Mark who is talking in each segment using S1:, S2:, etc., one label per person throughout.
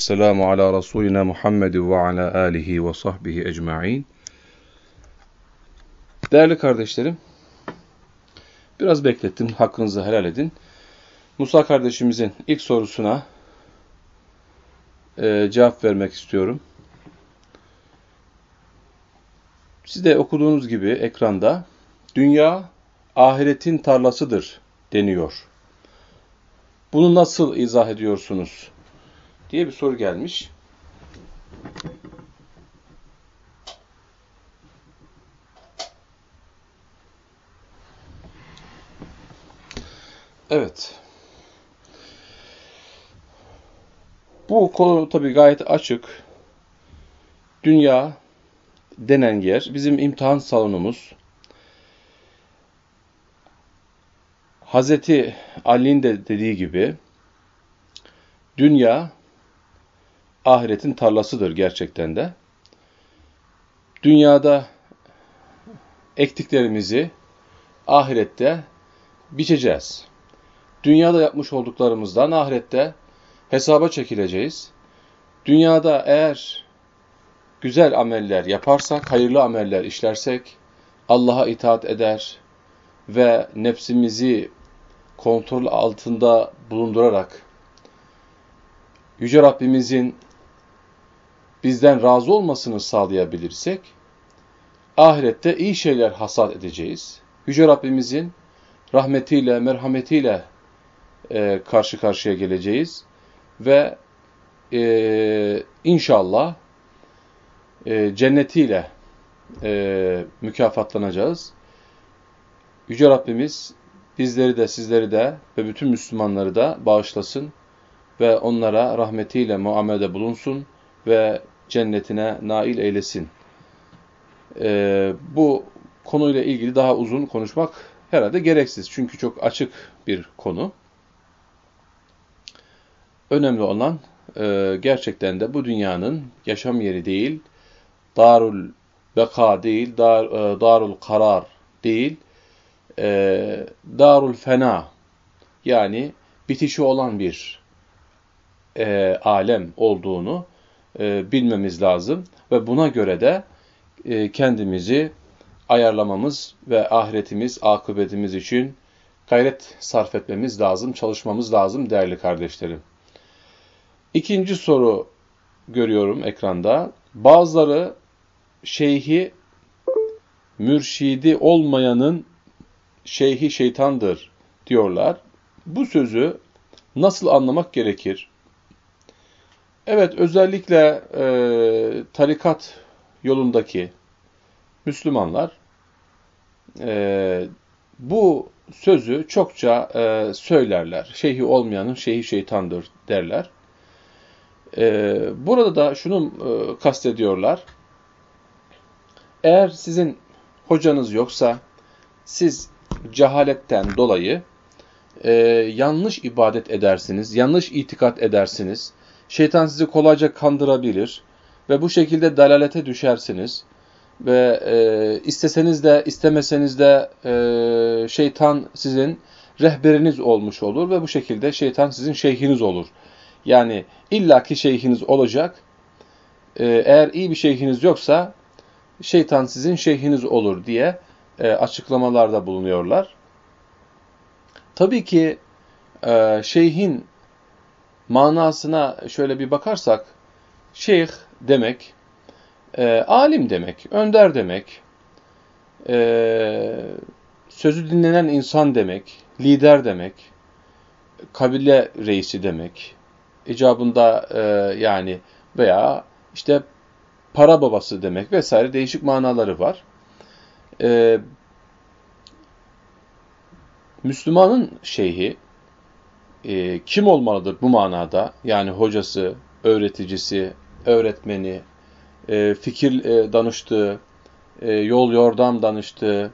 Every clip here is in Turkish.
S1: Selamu ala Resulina Muhammed ve ala alihi ve sahbihi ecma'in. Değerli kardeşlerim, biraz beklettim, hakkınızı helal edin. Musa kardeşimizin ilk sorusuna e, cevap vermek istiyorum. Siz de okuduğunuz gibi ekranda, dünya ahiretin tarlasıdır deniyor. Bunu nasıl izah ediyorsunuz? Diye bir soru gelmiş. Evet. Bu konu tabii gayet açık. Dünya denen yer bizim imtihan salonumuz. Hazreti Ali'nin de dediği gibi dünya ahiretin tarlasıdır gerçekten de. Dünyada ektiklerimizi ahirette biçeceğiz. Dünyada yapmış olduklarımızdan ahirette hesaba çekileceğiz. Dünyada eğer güzel ameller yaparsak, hayırlı ameller işlersek, Allah'a itaat eder ve nefsimizi kontrol altında bulundurarak Yüce Rabbimizin bizden razı olmasını sağlayabilirsek, ahirette iyi şeyler hasat edeceğiz. Yüce Rabbimizin rahmetiyle, merhametiyle e, karşı karşıya geleceğiz. Ve e, inşallah e, cennetiyle e, mükafatlanacağız. Yüce Rabbimiz bizleri de sizleri de ve bütün Müslümanları da bağışlasın ve onlara rahmetiyle muamelede bulunsun ve cennetine nail eylesin. Ee, bu konuyla ilgili daha uzun konuşmak herhalde gereksiz. Çünkü çok açık bir konu. Önemli olan e, gerçekten de bu dünyanın yaşam yeri değil, darul beka değil, dar, e, darul karar değil, e, darul fena yani bitişi olan bir e, alem olduğunu e, bilmemiz lazım ve buna göre de e, kendimizi ayarlamamız ve ahiretimiz, akıbetimiz için gayret sarf etmemiz lazım, çalışmamız lazım değerli kardeşlerim. İkinci soru görüyorum ekranda. Bazıları şeyhi, mürşidi olmayanın şeyhi şeytandır diyorlar. Bu sözü nasıl anlamak gerekir? Evet, özellikle e, tarikat yolundaki Müslümanlar e, bu sözü çokça e, söylerler. Şeyhi olmayanın şeyhi şeytandır derler. E, burada da şunu e, kastediyorlar. Eğer sizin hocanız yoksa, siz cehaletten dolayı e, yanlış ibadet edersiniz, yanlış itikat edersiniz, Şeytan sizi kolayca kandırabilir ve bu şekilde dalalete düşersiniz. Ve e, isteseniz de istemeseniz de e, şeytan sizin rehberiniz olmuş olur ve bu şekilde şeytan sizin şeyhiniz olur. Yani illaki şeyhiniz olacak. E, eğer iyi bir şeyhiniz yoksa şeytan sizin şeyhiniz olur diye e, açıklamalarda bulunuyorlar. Tabii ki e, şeyhin manasına şöyle bir bakarsak, şeyh demek, e, alim demek, önder demek, e, sözü dinlenen insan demek, lider demek, kabile reisi demek, icabında e, yani veya işte para babası demek vesaire değişik manaları var. E, Müslümanın şeyhi, e, kim olmalıdır bu manada? Yani hocası, öğreticisi, öğretmeni, e, fikir e, danıştığı, e, yol yordam danıştığı,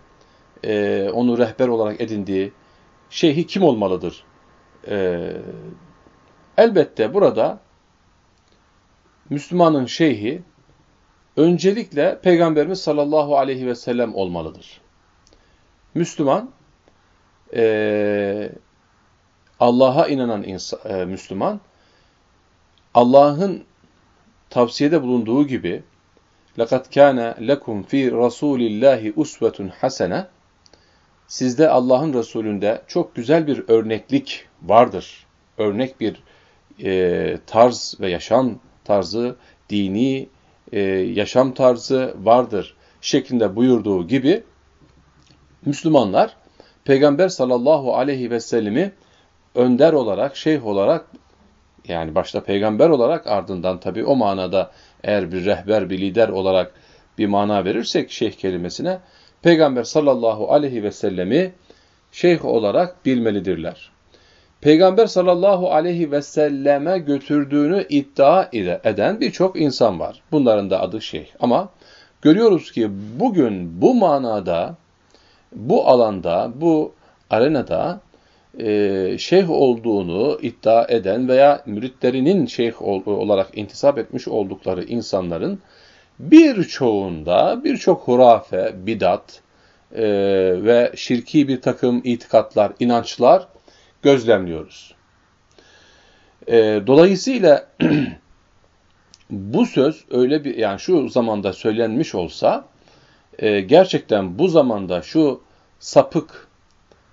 S1: e, onu rehber olarak edindiği şeyhi kim olmalıdır? E, elbette burada Müslümanın şeyhi öncelikle Peygamberimiz sallallahu aleyhi ve sellem olmalıdır. Müslüman e, Allah'a inanan insan, e, Müslüman Allah'ın tavsiyede bulunduğu gibi لَقَدْ كَانَ لَكُمْ ف۪ي رَسُولِ اللّٰهِ اُسْوَةٌ حَسَنَةٌ Sizde Allah'ın Resulü'nde çok güzel bir örneklik vardır. Örnek bir e, tarz ve yaşam tarzı, dini e, yaşam tarzı vardır şeklinde buyurduğu gibi Müslümanlar Peygamber sallallahu aleyhi ve sellemi önder olarak, şeyh olarak yani başta peygamber olarak ardından tabi o manada eğer bir rehber, bir lider olarak bir mana verirsek şeyh kelimesine peygamber sallallahu aleyhi ve sellemi şeyh olarak bilmelidirler. Peygamber sallallahu aleyhi ve selleme götürdüğünü iddia eden birçok insan var. Bunların da adı şeyh. Ama görüyoruz ki bugün bu manada, bu alanda, bu arenada e, şeyh olduğunu iddia eden veya müritlerinin şeyh olarak intisap etmiş oldukları insanların birçoğunda birçok hurafe, bidat e, ve şirki bir takım itikatlar, inançlar gözlemliyoruz. E, dolayısıyla bu söz öyle bir yani şu zamanda söylenmiş olsa gerçekten bu zamanda şu sapık,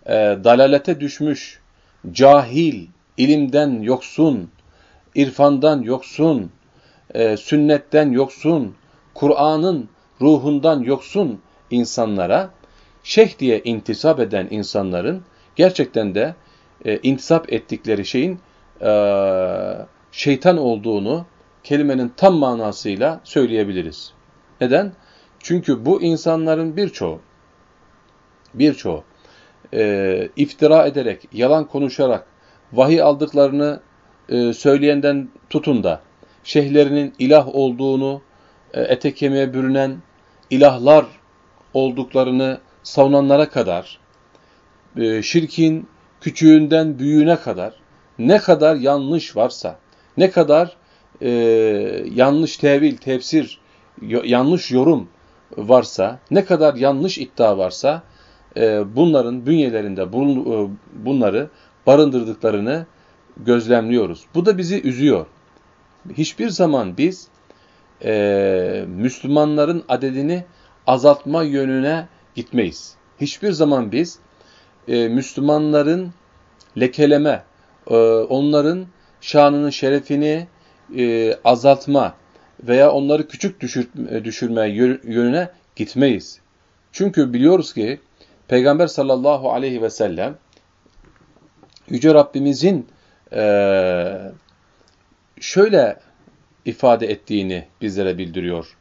S1: e, dalalete düşmüş, cahil, ilimden yoksun, irfandan yoksun, e, sünnetten yoksun, Kur'an'ın ruhundan yoksun insanlara şeyh diye intisap eden insanların gerçekten de e, intisap ettikleri şeyin e, şeytan olduğunu kelimenin tam manasıyla söyleyebiliriz. Neden? Çünkü bu insanların birçoğu birçoğu e, iftira ederek, yalan konuşarak, vahiy aldıklarını e, söyleyenden tutun da şeyhlerinin ilah olduğunu, e, ete kemiğe bürünen ilahlar olduklarını savunanlara kadar, e, şirkin küçüğünden büyüğüne kadar ne kadar yanlış varsa, ne kadar e, yanlış tevil, tefsir, yanlış yorum varsa, ne kadar yanlış iddia varsa, e, bunların bünyelerinde e, bunları barındırdıklarını gözlemliyoruz. Bu da bizi üzüyor. Hiçbir zaman biz e, Müslümanların adedini azaltma yönüne gitmeyiz. Hiçbir zaman biz Müslümanların lekeleme, onların şanını, şerefini azaltma veya onları küçük düşür, düşürme yönüne gitmeyiz. Çünkü biliyoruz ki Peygamber sallallahu aleyhi ve sellem Yüce Rabbimizin e, şöyle ifade ettiğini bizlere bildiriyor.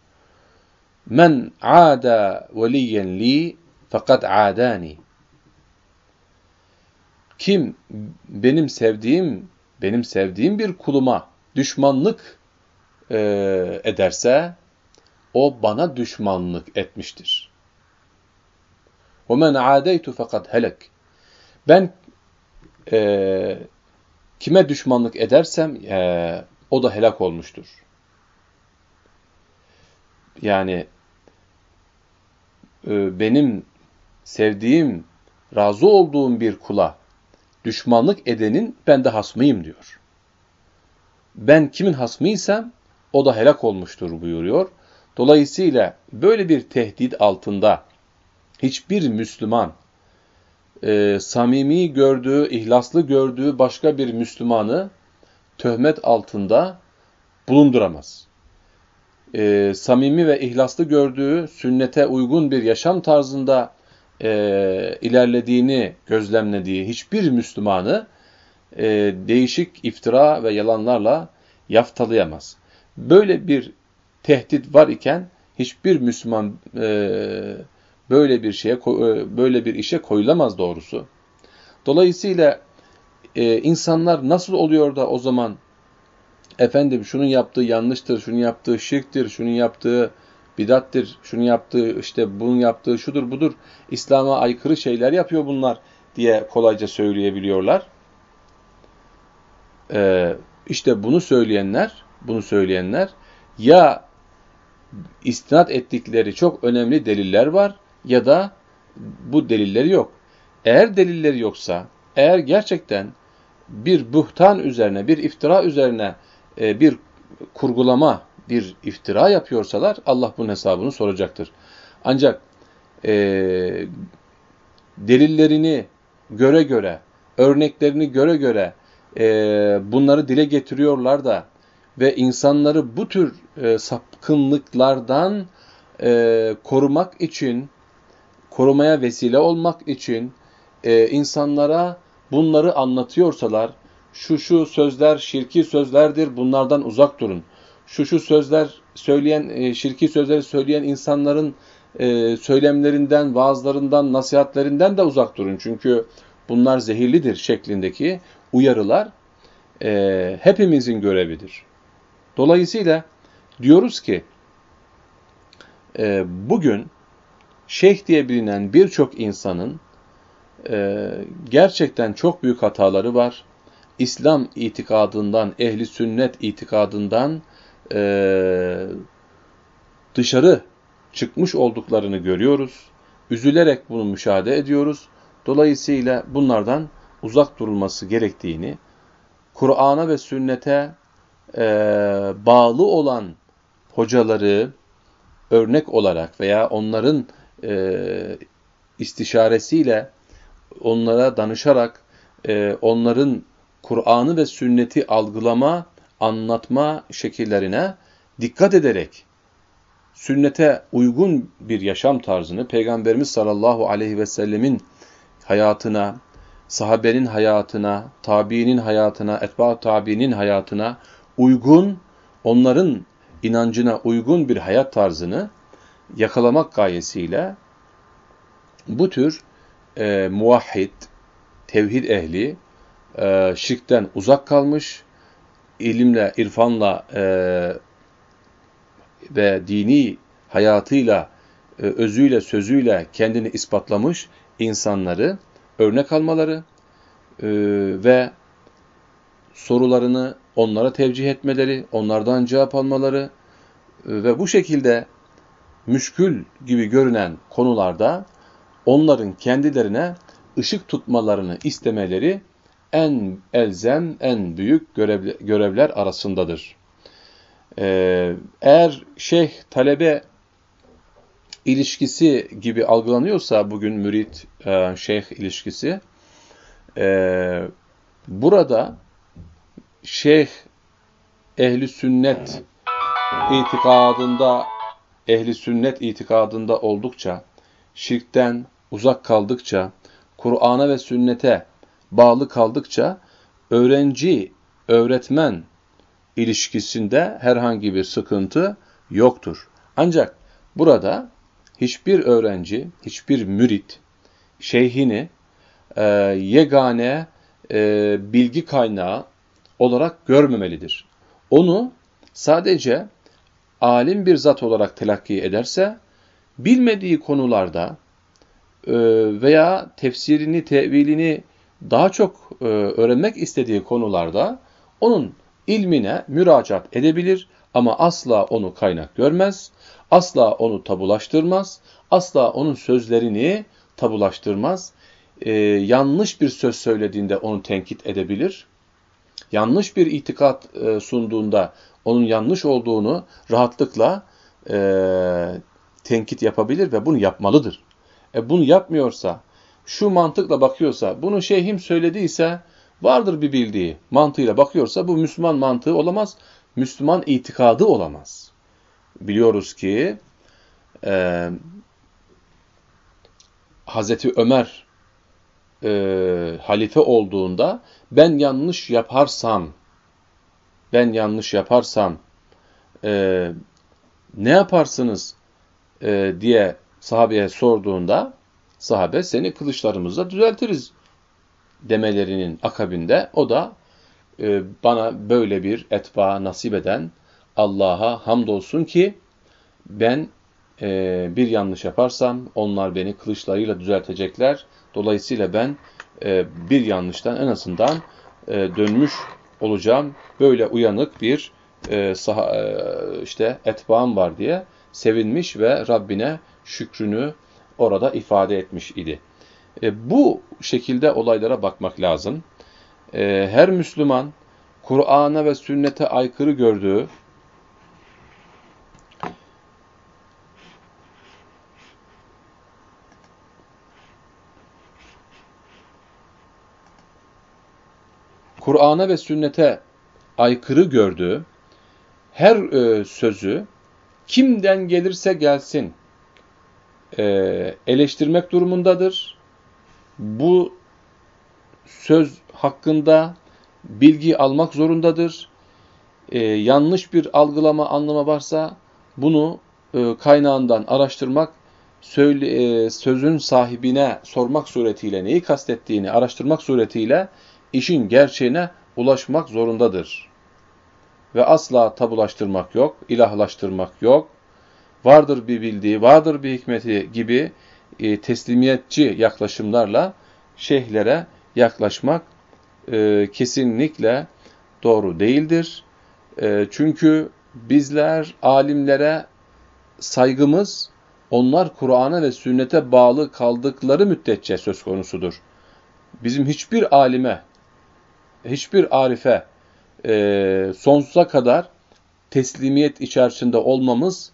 S1: Men ada veliyen li fakat adani. Kim benim sevdiğim benim sevdiğim bir kuluma düşmanlık e, ederse o bana düşmanlık etmiştir. وَمَنْ عَادَيْتُ فَقَدْ helek. Ben e, kime düşmanlık edersem e, o da helak olmuştur. Yani e, benim sevdiğim, razı olduğum bir kula düşmanlık edenin ben de hasmıyım diyor. Ben kimin hasmıysam o da helak olmuştur buyuruyor. Dolayısıyla böyle bir tehdit altında hiçbir Müslüman e, samimi gördüğü, ihlaslı gördüğü başka bir Müslümanı töhmet altında bulunduramaz. E, samimi ve ihlaslı gördüğü, sünnete uygun bir yaşam tarzında e, ilerlediğini gözlemlediği hiçbir Müslümanı e, değişik iftira ve yalanlarla yaftalayamaz. Böyle bir tehdit var iken hiçbir Müslüman e, böyle bir şeye e, böyle bir işe koyulamaz doğrusu. Dolayısıyla e, insanlar nasıl oluyor da o zaman efendim şunun yaptığı yanlıştır, şunun yaptığı şirktir, şunun yaptığı bidattir, şunun yaptığı işte bunun yaptığı şudur budur, İslam'a aykırı şeyler yapıyor bunlar diye kolayca söyleyebiliyorlar. Ee, işte bunu söyleyenler, bunu söyleyenler ya istinat ettikleri çok önemli deliller var ya da bu delilleri yok. Eğer delilleri yoksa, eğer gerçekten bir buhtan üzerine, bir iftira üzerine e, bir kurgulama, bir iftira yapıyorsalar Allah bunun hesabını soracaktır. Ancak e, delillerini göre göre, örneklerini göre göre e, bunları dile getiriyorlar da ve insanları bu tür e, sapkınlıklardan e, korumak için, korumaya vesile olmak için e, insanlara bunları anlatıyorsalar, şu şu sözler şirki sözlerdir, bunlardan uzak durun. Şu şu sözler söyleyen, e, şirki sözleri söyleyen insanların e, söylemlerinden, vaazlarından, nasihatlerinden de uzak durun. Çünkü bunlar zehirlidir şeklindeki uyarılar e, hepimizin görevidir. Dolayısıyla diyoruz ki e, bugün şeyh diye bilinen birçok insanın e, gerçekten çok büyük hataları var. İslam itikadından, ehli sünnet itikadından e, dışarı çıkmış olduklarını görüyoruz. Üzülerek bunu müşahede ediyoruz. Dolayısıyla bunlardan uzak durulması gerektiğini, Kur'an'a ve sünnete e, bağlı olan hocaları örnek olarak veya onların e, istişaresiyle onlara danışarak e, onların Kur'an'ı ve sünneti algılama, anlatma şekillerine dikkat ederek sünnete uygun bir yaşam tarzını Peygamberimiz sallallahu aleyhi ve sellemin hayatına, sahabenin hayatına, tabiinin hayatına, etba tabiinin hayatına uygun, onların inancına uygun bir hayat tarzını yakalamak gayesiyle bu tür e, muvahhid, tevhid ehli, e, şirkten uzak kalmış, ilimle, irfanla e, ve dini hayatıyla, e, özüyle, sözüyle kendini ispatlamış insanları örnek almaları e, ve sorularını onlara tevcih etmeleri, onlardan cevap almaları e, ve bu şekilde müşkül gibi görünen konularda onların kendilerine ışık tutmalarını istemeleri en elzem, en büyük görevler arasındadır. Ee, eğer şeyh talebe ilişkisi gibi algılanıyorsa bugün mürit e, şeyh ilişkisi e, burada şeyh ehli sünnet itikadında ehli sünnet itikadında oldukça şirkten uzak kaldıkça Kur'an'a ve sünnete bağlı kaldıkça öğrenci öğretmen ilişkisinde herhangi bir sıkıntı yoktur. Ancak burada hiçbir öğrenci, hiçbir mürit şeyhini e, yegane e, bilgi kaynağı olarak görmemelidir. Onu sadece alim bir zat olarak telakki ederse, bilmediği konularda e, veya tefsirini, tevilini daha çok e, öğrenmek istediği konularda onun ilmine müracaat edebilir ama asla onu kaynak görmez, asla onu tabulaştırmaz, asla onun sözlerini tabulaştırmaz. Ee, yanlış bir söz söylediğinde onu tenkit edebilir. Yanlış bir itikat e, sunduğunda onun yanlış olduğunu rahatlıkla e, tenkit yapabilir ve bunu yapmalıdır. E, bunu yapmıyorsa, şu mantıkla bakıyorsa, bunu şeyhim söylediyse vardır bir bildiği mantığıyla bakıyorsa bu Müslüman mantığı olamaz, Müslüman itikadı olamaz. Biliyoruz ki e, Hazreti Ömer e, halife olduğunda ben yanlış yaparsam ben yanlış yaparsam e, ne yaparsınız e, diye sahabeye sorduğunda sahabe seni kılıçlarımızla düzeltiriz demelerinin akabinde o da e, bana böyle bir etba nasip eden Allah'a hamdolsun ki ben e, bir yanlış yaparsam onlar beni kılıçlarıyla düzeltecekler. Dolayısıyla ben e, bir yanlıştan en azından e, dönmüş olacağım. Böyle uyanık bir e, saha, e, işte etbaam var diye sevinmiş ve Rabbine şükrünü orada ifade etmiş idi. E, bu şekilde olaylara bakmak lazım. E, her Müslüman Kur'an'a ve sünnete aykırı gördüğü Kur'an'a ve sünnete aykırı gördüğü her e, sözü kimden gelirse gelsin e, eleştirmek durumundadır. Bu söz hakkında bilgi almak zorundadır. E, yanlış bir algılama, anlama varsa bunu e, kaynağından araştırmak, söyle, e, sözün sahibine sormak suretiyle neyi kastettiğini araştırmak suretiyle işin gerçeğine ulaşmak zorundadır. Ve asla tabulaştırmak yok, ilahlaştırmak yok. Vardır bir bildiği, vardır bir hikmeti gibi e, teslimiyetçi yaklaşımlarla şeyhlere yaklaşmak e, kesinlikle doğru değildir. E, çünkü bizler alimlere saygımız onlar Kur'an'a ve sünnete bağlı kaldıkları müddetçe söz konusudur. Bizim hiçbir alime, hiçbir arife e, sonsuza kadar teslimiyet içerisinde olmamız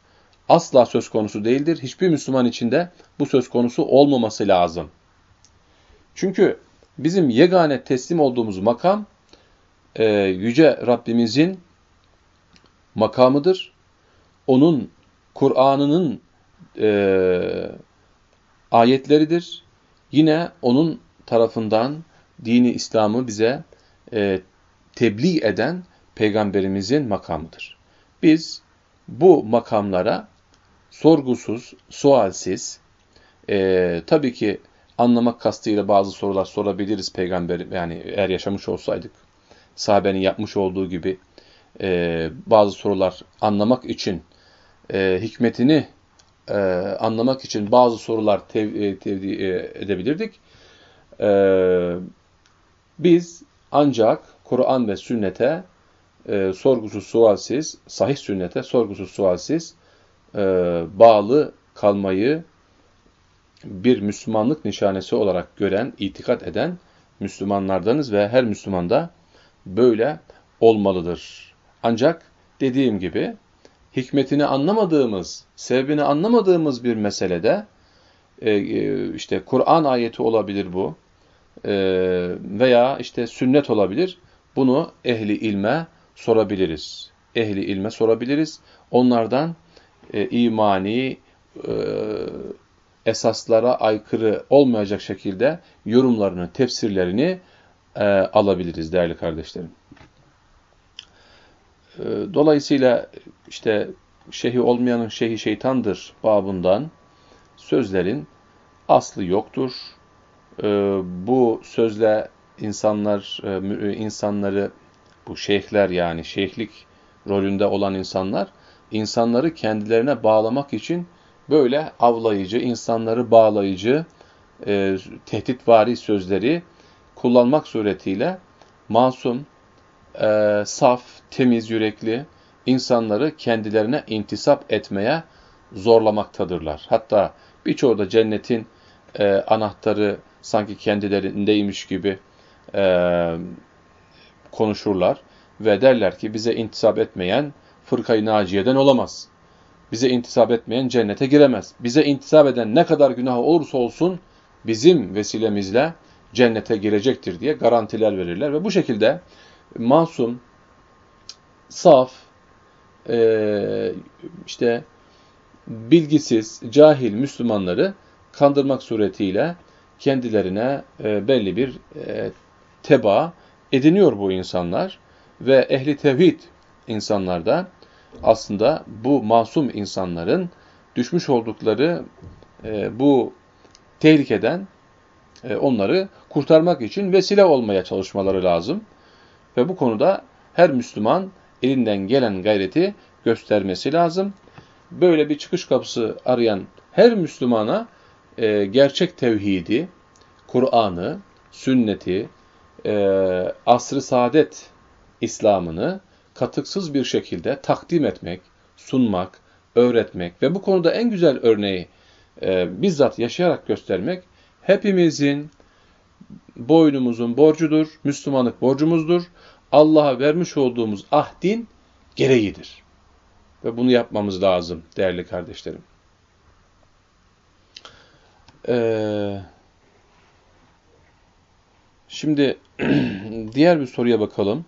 S1: asla söz konusu değildir. Hiçbir Müslüman içinde bu söz konusu olmaması lazım. Çünkü bizim yegane teslim olduğumuz makam e, Yüce Rabbimizin makamıdır. Onun Kur'an'ının e, ayetleridir. Yine onun tarafından dini İslam'ı bize e, tebliğ eden peygamberimizin makamıdır. Biz bu makamlara sorgusuz, sualsiz, e, tabii ki anlamak kastıyla bazı sorular sorabiliriz peygamber yani eğer yaşamış olsaydık sahabenin yapmış olduğu gibi e, bazı sorular anlamak için e, hikmetini e, anlamak için bazı sorular tev, e, tevdi e, edebilirdik. E, biz ancak Kur'an ve sünnete e, sorgusuz sualsiz, sahih sünnete sorgusuz sualsiz e, bağlı kalmayı bir Müslümanlık nişanesi olarak gören, itikat eden Müslümanlardanız ve her Müslüman da böyle olmalıdır. Ancak dediğim gibi hikmetini anlamadığımız, sebebini anlamadığımız bir meselede e, e işte Kur'an ayeti olabilir bu veya işte sünnet olabilir. Bunu ehli ilme sorabiliriz. Ehli ilme sorabiliriz. Onlardan e, imani e, esaslara aykırı olmayacak şekilde yorumlarını, tefsirlerini e, alabiliriz değerli kardeşlerim. E, dolayısıyla işte şeyhi olmayanın şeyhi şeytandır babından sözlerin aslı yoktur. E, bu sözle insanlar e, insanları bu şeyhler yani şeyhlik rolünde olan insanlar insanları kendilerine bağlamak için böyle avlayıcı, insanları bağlayıcı, e, tehditvari sözleri kullanmak suretiyle masum, e, saf, temiz yürekli insanları kendilerine intisap etmeye zorlamaktadırlar. Hatta birçoğu da cennetin e, anahtarı sanki kendilerindeymiş gibi e, konuşurlar ve derler ki bize intisap etmeyen fırkayı naciyeden olamaz. Bize intisap etmeyen cennete giremez. Bize intisap eden ne kadar günah olursa olsun bizim vesilemizle cennete girecektir diye garantiler verirler. Ve bu şekilde masum, saf, e, işte bilgisiz, cahil Müslümanları kandırmak suretiyle kendilerine e, belli bir e, teba ediniyor bu insanlar ve ehli tevhid insanlarda aslında bu masum insanların düşmüş oldukları e, bu tehlikeden onları kurtarmak için vesile olmaya çalışmaları lazım. Ve bu konuda her Müslüman elinden gelen gayreti göstermesi lazım. Böyle bir çıkış kapısı arayan her Müslümana e, gerçek tevhidi, Kur'an'ı, sünneti, e, asr-ı saadet İslam'ını katıksız bir şekilde takdim etmek, sunmak, öğretmek ve bu konuda en güzel örneği e, bizzat yaşayarak göstermek hepimizin boynumuzun borcudur, Müslümanlık borcumuzdur. Allah'a vermiş olduğumuz ahdin gereğidir. Ve bunu yapmamız lazım değerli kardeşlerim. Ee, şimdi diğer bir soruya bakalım.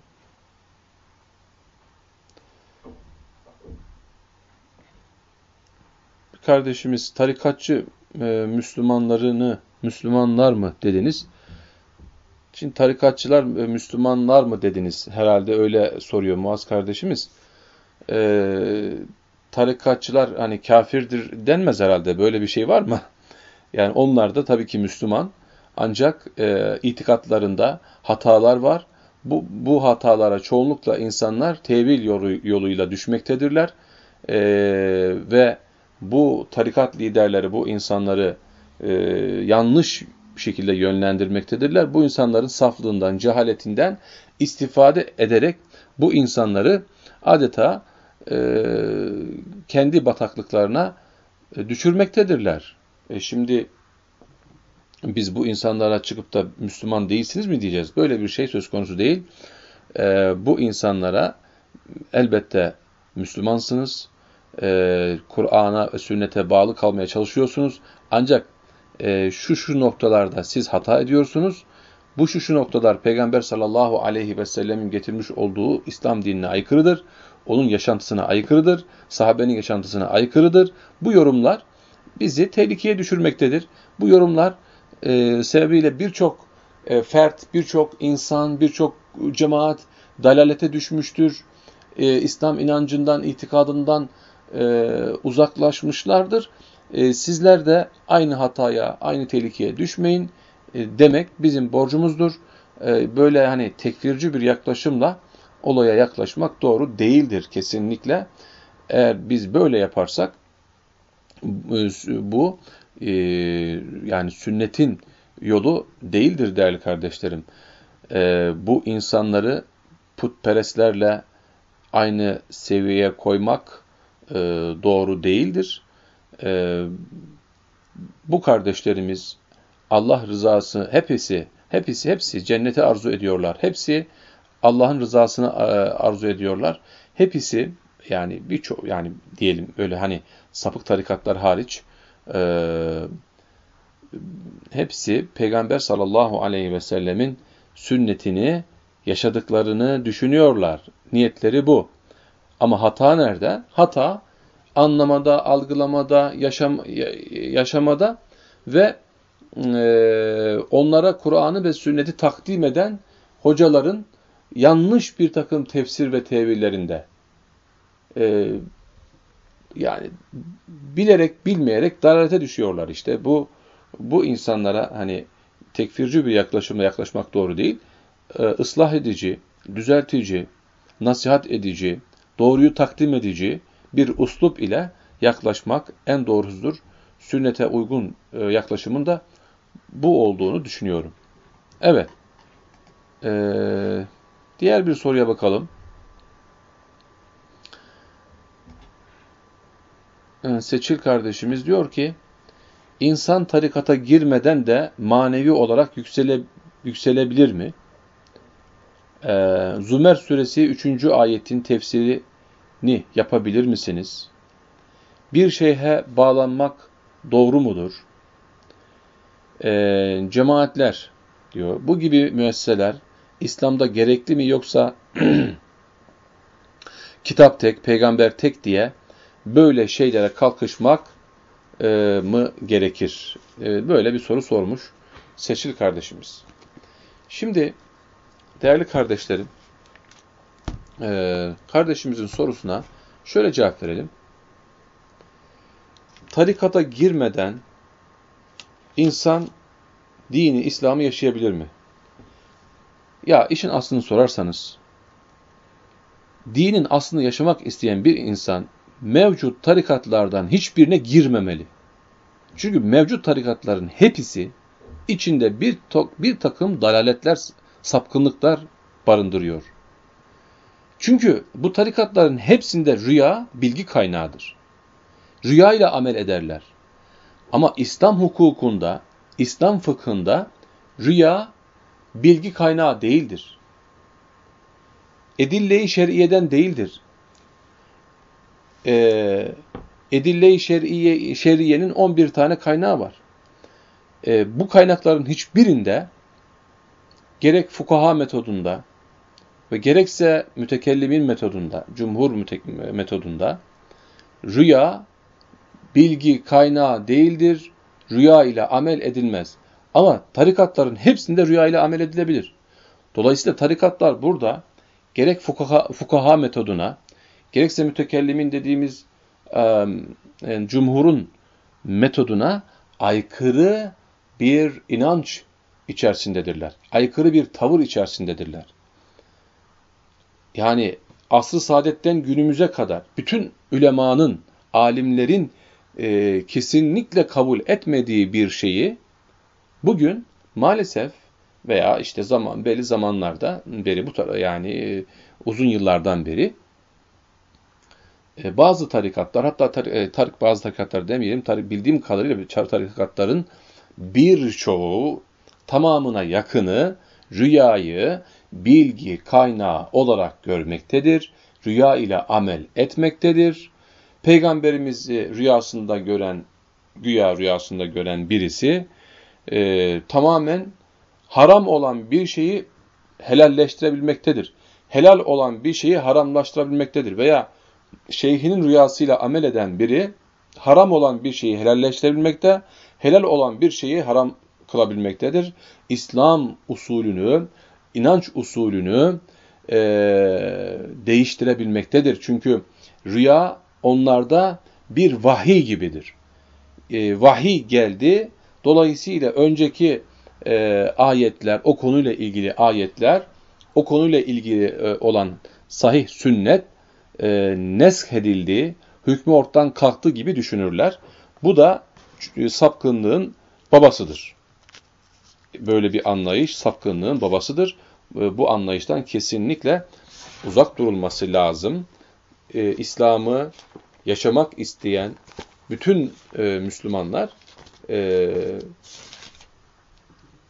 S1: kardeşimiz tarikatçı e, Müslümanlarını Müslümanlar mı dediniz? Şimdi tarikatçılar e, Müslümanlar mı dediniz? Herhalde öyle soruyor Muaz kardeşimiz. E, tarikatçılar hani kafirdir denmez herhalde. Böyle bir şey var mı? Yani onlar da tabii ki Müslüman. Ancak e, itikatlarında hatalar var. Bu, bu hatalara çoğunlukla insanlar tevil yolu, yoluyla düşmektedirler. E, ve bu tarikat liderleri bu insanları e, yanlış şekilde yönlendirmektedirler. Bu insanların saflığından, cehaletinden istifade ederek bu insanları adeta e, kendi bataklıklarına e, düşürmektedirler. E şimdi biz bu insanlara çıkıp da Müslüman değilsiniz mi diyeceğiz? Böyle bir şey söz konusu değil. E, bu insanlara elbette Müslümansınız, e, Kur'an'a sünnete bağlı kalmaya çalışıyorsunuz. Ancak e, şu şu noktalarda siz hata ediyorsunuz. Bu şu şu noktalar Peygamber sallallahu aleyhi ve sellemin getirmiş olduğu İslam dinine aykırıdır. Onun yaşantısına aykırıdır. Sahabenin yaşantısına aykırıdır. Bu yorumlar bizi tehlikeye düşürmektedir. Bu yorumlar e, sebebiyle birçok e, fert, birçok insan, birçok cemaat dalalete düşmüştür. E, İslam inancından, itikadından e, uzaklaşmışlardır. E, sizler de aynı hataya, aynı tehlikeye düşmeyin e, demek bizim borcumuzdur. E, böyle hani tekfirci bir yaklaşımla olaya yaklaşmak doğru değildir kesinlikle. Eğer biz böyle yaparsak bu e, yani sünnetin yolu değildir değerli kardeşlerim. E, bu insanları putperestlerle aynı seviyeye koymak e, doğru değildir. E, bu kardeşlerimiz Allah rızası hepsi, hepsi, hepsi cennete arzu ediyorlar. Hepsi Allah'ın rızasını e, arzu ediyorlar. Hepsi yani birçok yani diyelim öyle hani sapık tarikatlar hariç e, hepsi Peygamber sallallahu aleyhi ve sellemin sünnetini yaşadıklarını düşünüyorlar. Niyetleri bu. Ama hata nerede? Hata anlamada, algılamada, yaşam, yaşamada ve e, onlara Kur'an'ı ve sünneti takdim eden hocaların yanlış bir takım tefsir ve tevillerinde e, yani bilerek bilmeyerek dalalete düşüyorlar işte. Bu bu insanlara hani tekfirci bir yaklaşımla yaklaşmak doğru değil. E, ıslah edici, düzeltici, nasihat edici, doğruyu takdim edici bir uslup ile yaklaşmak en doğrusudur. Sünnete uygun e, yaklaşımın da bu olduğunu düşünüyorum. Evet. Ee, diğer bir soruya bakalım. Seçil kardeşimiz diyor ki, insan tarikata girmeden de manevi olarak yüksele, yükselebilir mi? Ee, Zümer suresi 3. ayetin tefsiri ni yapabilir misiniz? Bir şeyhe bağlanmak doğru mudur? Ee, cemaatler diyor. Bu gibi müesseler İslam'da gerekli mi yoksa kitap tek, peygamber tek diye böyle şeylere kalkışmak e, mı gerekir? E, böyle bir soru sormuş Seçil kardeşimiz. Şimdi değerli kardeşlerim, e, kardeşimizin sorusuna şöyle cevap verelim. Tarikata girmeden insan dini, İslam'ı yaşayabilir mi? Ya işin aslını sorarsanız, dinin aslını yaşamak isteyen bir insan mevcut tarikatlardan hiçbirine girmemeli. Çünkü mevcut tarikatların hepsi içinde bir, bir takım dalaletler, sapkınlıklar barındırıyor. Çünkü bu tarikatların hepsinde rüya bilgi kaynağıdır. Rüya ile amel ederler. Ama İslam hukukunda, İslam fıkhında rüya bilgi kaynağı değildir. edille-i şer'iyeden değildir. Ee, edille-i şer'iye, şer'iyenin 11 tane kaynağı var. Ee, bu kaynakların hiçbirinde gerek fukaha metodunda ve gerekse mütekellimin metodunda, cumhur metodunda rüya bilgi kaynağı değildir, rüya ile amel edilmez. Ama tarikatların hepsinde rüya ile amel edilebilir. Dolayısıyla tarikatlar burada gerek fukaha, fukaha metoduna, gerekse mütekellimin dediğimiz yani cumhurun metoduna aykırı bir inanç içerisindedirler. Aykırı bir tavır içerisindedirler. Yani asr-ı saadetten günümüze kadar bütün ülemanın, alimlerin e, kesinlikle kabul etmediği bir şeyi bugün maalesef veya işte zaman belli zamanlarda beri bu yani e, uzun yıllardan beri e, bazı tarikatlar hatta tar e, tarik bazı tarikatlar demeyelim tarik bildiğim kadarıyla tarikatların birçoğu tamamına yakını rüyayı bilgi kaynağı olarak görmektedir. Rüya ile amel etmektedir. Peygamberimizi rüyasında gören, güya rüyasında gören birisi e, tamamen haram olan bir şeyi helalleştirebilmektedir. Helal olan bir şeyi haramlaştırabilmektedir. Veya şeyhinin rüyasıyla amel eden biri haram olan bir şeyi helalleştirebilmekte, helal olan bir şeyi haram kılabilmektedir. İslam usulünü, inanç usulünü e, değiştirebilmektedir. Çünkü rüya onlarda bir vahiy gibidir. E, vahiy geldi, dolayısıyla önceki e, ayetler, o konuyla ilgili ayetler, o konuyla ilgili e, olan sahih sünnet e, nesk edildi, hükmü ortadan kalktı gibi düşünürler. Bu da e, sapkınlığın babasıdır. Böyle bir anlayış sapkınlığın babasıdır. E, bu anlayıştan kesinlikle uzak durulması lazım. E, İslam'ı yaşamak isteyen bütün e, Müslümanlar e,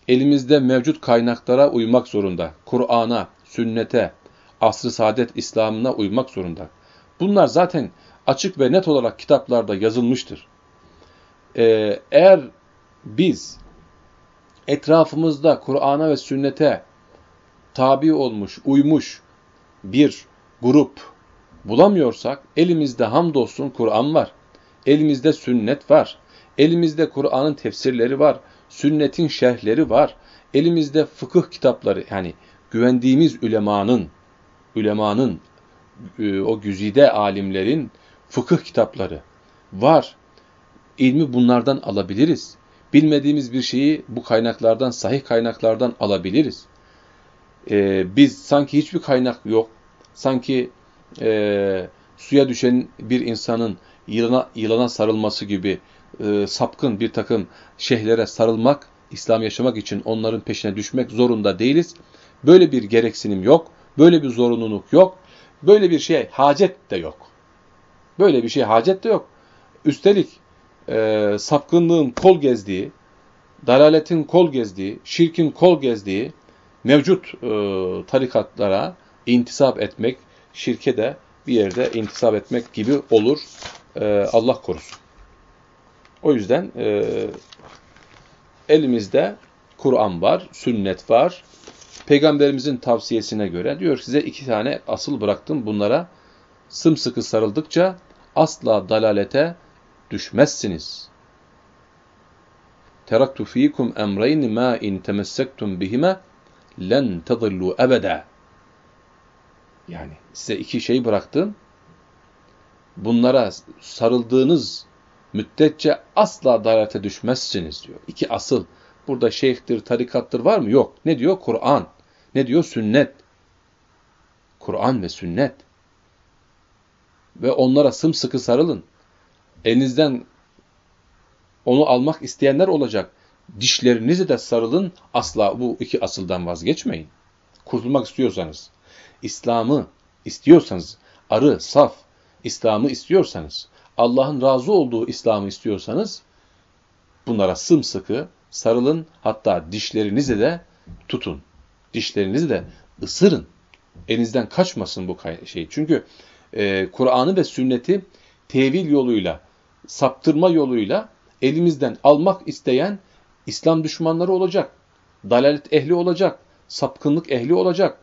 S1: elimizde mevcut kaynaklara uymak zorunda. Kur'an'a, sünnete, asr-ı saadet İslam'ına uymak zorunda. Bunlar zaten açık ve net olarak kitaplarda yazılmıştır. Ee, eğer biz etrafımızda Kur'an'a ve sünnete tabi olmuş, uymuş bir grup bulamıyorsak elimizde hamdolsun Kur'an var. Elimizde sünnet var. Elimizde Kur'an'ın tefsirleri var. Sünnetin şerhleri var. Elimizde fıkıh kitapları yani güvendiğimiz ülemanın ülemanın e, o güzide alimlerin fıkıh kitapları var. İlmi bunlardan alabiliriz. Bilmediğimiz bir şeyi bu kaynaklardan, sahih kaynaklardan alabiliriz. Ee, biz sanki hiçbir kaynak yok, sanki e, suya düşen bir insanın yılana, yılana sarılması gibi e, sapkın bir takım şeyhlere sarılmak, İslam yaşamak için onların peşine düşmek zorunda değiliz. Böyle bir gereksinim yok, böyle bir zorunluluk yok, böyle bir şeye hacet de yok. Böyle bir şeye hacet de yok. Üstelik e, sapkınlığın kol gezdiği, dalaletin kol gezdiği, şirkin kol gezdiği mevcut e, tarikatlara intisap etmek, şirke de bir yerde intisap etmek gibi olur. E, Allah korusun. O yüzden e, elimizde Kur'an var, sünnet var. Peygamberimizin tavsiyesine göre diyor size iki tane asıl bıraktım. Bunlara sımsıkı sarıldıkça asla dalalete düşmezsiniz. Teraktu fiikum emreyn ma in temessektum bihime len tadillu ebeda. Yani size iki şey bıraktım. Bunlara sarıldığınız müddetçe asla dalalete düşmezsiniz diyor. İki asıl. Burada şeyhtir, tarikattır var mı? Yok. Ne diyor? Kur'an. Ne diyor? Sünnet. Kur'an ve sünnet. Ve onlara sımsıkı sarılın. Elinizden onu almak isteyenler olacak. Dişlerinizi de sarılın. Asla bu iki asıldan vazgeçmeyin. Kurtulmak istiyorsanız, İslam'ı istiyorsanız, arı, saf, İslam'ı istiyorsanız, Allah'ın razı olduğu İslam'ı istiyorsanız, bunlara sımsıkı sarılın. Hatta dişlerinizi de tutun. Dişlerinizi de ısırın. Elinizden kaçmasın bu şey. Çünkü e, Kur'an'ı ve sünneti tevil yoluyla, saptırma yoluyla elimizden almak isteyen İslam düşmanları olacak. Dalalet ehli olacak. Sapkınlık ehli olacak.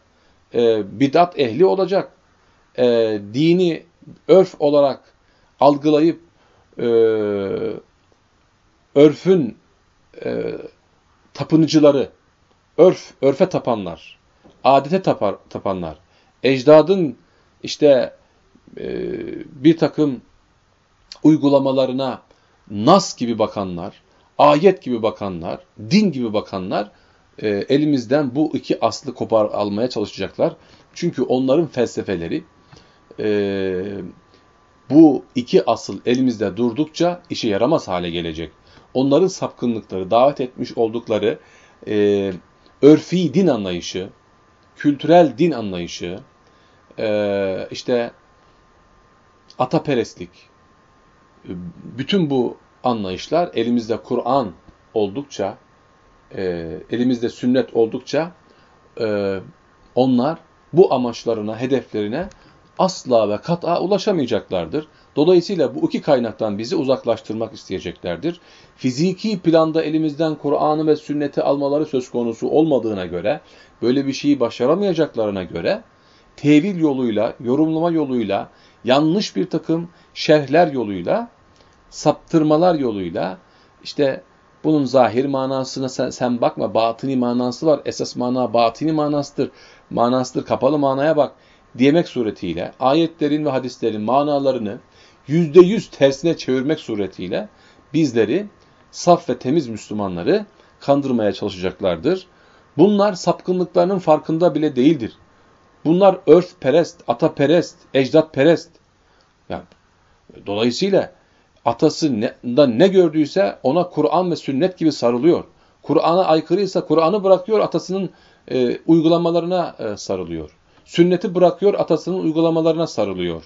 S1: E, bidat ehli olacak. E, dini örf olarak algılayıp e, örfün e, tapınıcıları, örf, örfe tapanlar, adete tapar, tapanlar, ecdadın işte e, bir takım uygulamalarına nas gibi bakanlar, ayet gibi bakanlar, din gibi bakanlar e, elimizden bu iki aslı kopar almaya çalışacaklar. Çünkü onların felsefeleri e, bu iki asıl elimizde durdukça işe yaramaz hale gelecek. Onların sapkınlıkları, davet etmiş oldukları e, örfi din anlayışı, kültürel din anlayışı, e, işte ataperestlik, bütün bu anlayışlar elimizde Kur'an oldukça, e, elimizde sünnet oldukça e, onlar bu amaçlarına, hedeflerine asla ve kat'a ulaşamayacaklardır. Dolayısıyla bu iki kaynaktan bizi uzaklaştırmak isteyeceklerdir. Fiziki planda elimizden Kur'an'ı ve sünneti almaları söz konusu olmadığına göre, böyle bir şeyi başaramayacaklarına göre, tevil yoluyla, yorumlama yoluyla, yanlış bir takım şerhler yoluyla, saptırmalar yoluyla, işte bunun zahir manasına sen, sen bakma, batini manası var, esas mana batini manasıdır, manasıdır, kapalı manaya bak, diyemek suretiyle, ayetlerin ve hadislerin manalarını yüzde yüz tersine çevirmek suretiyle bizleri, saf ve temiz Müslümanları kandırmaya çalışacaklardır. Bunlar sapkınlıklarının farkında bile değildir. Bunlar örfperest, ataperest, ecdatperest. Yani, dolayısıyla atası ne, ne gördüyse ona Kur'an ve sünnet gibi sarılıyor. Kur'an'a aykırıysa Kur'an'ı bırakıyor, atasının e, uygulamalarına e, sarılıyor. Sünneti bırakıyor, atasının uygulamalarına sarılıyor.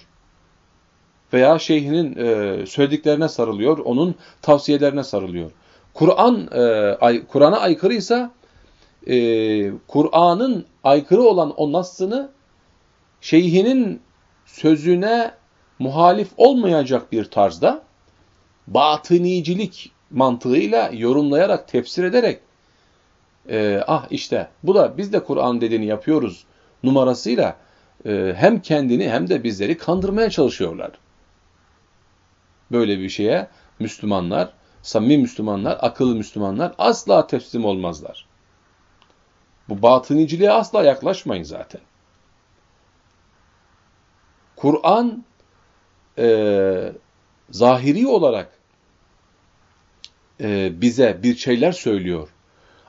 S1: Veya şeyhinin e, söylediklerine sarılıyor, onun tavsiyelerine sarılıyor. Kur'an e, Kur'an'a aykırıysa e, Kur'an'ın aykırı olan o nassını şeyhinin sözüne muhalif olmayacak bir tarzda batınicilik mantığıyla yorumlayarak, tefsir ederek e, ah işte bu da biz de Kur'an dediğini yapıyoruz numarasıyla e, hem kendini hem de bizleri kandırmaya çalışıyorlar. Böyle bir şeye Müslümanlar, samimi Müslümanlar, akıllı Müslümanlar asla teslim olmazlar. Bu batıniciliğe asla yaklaşmayın zaten. Kur'an e, zahiri olarak e, bize bir şeyler söylüyor.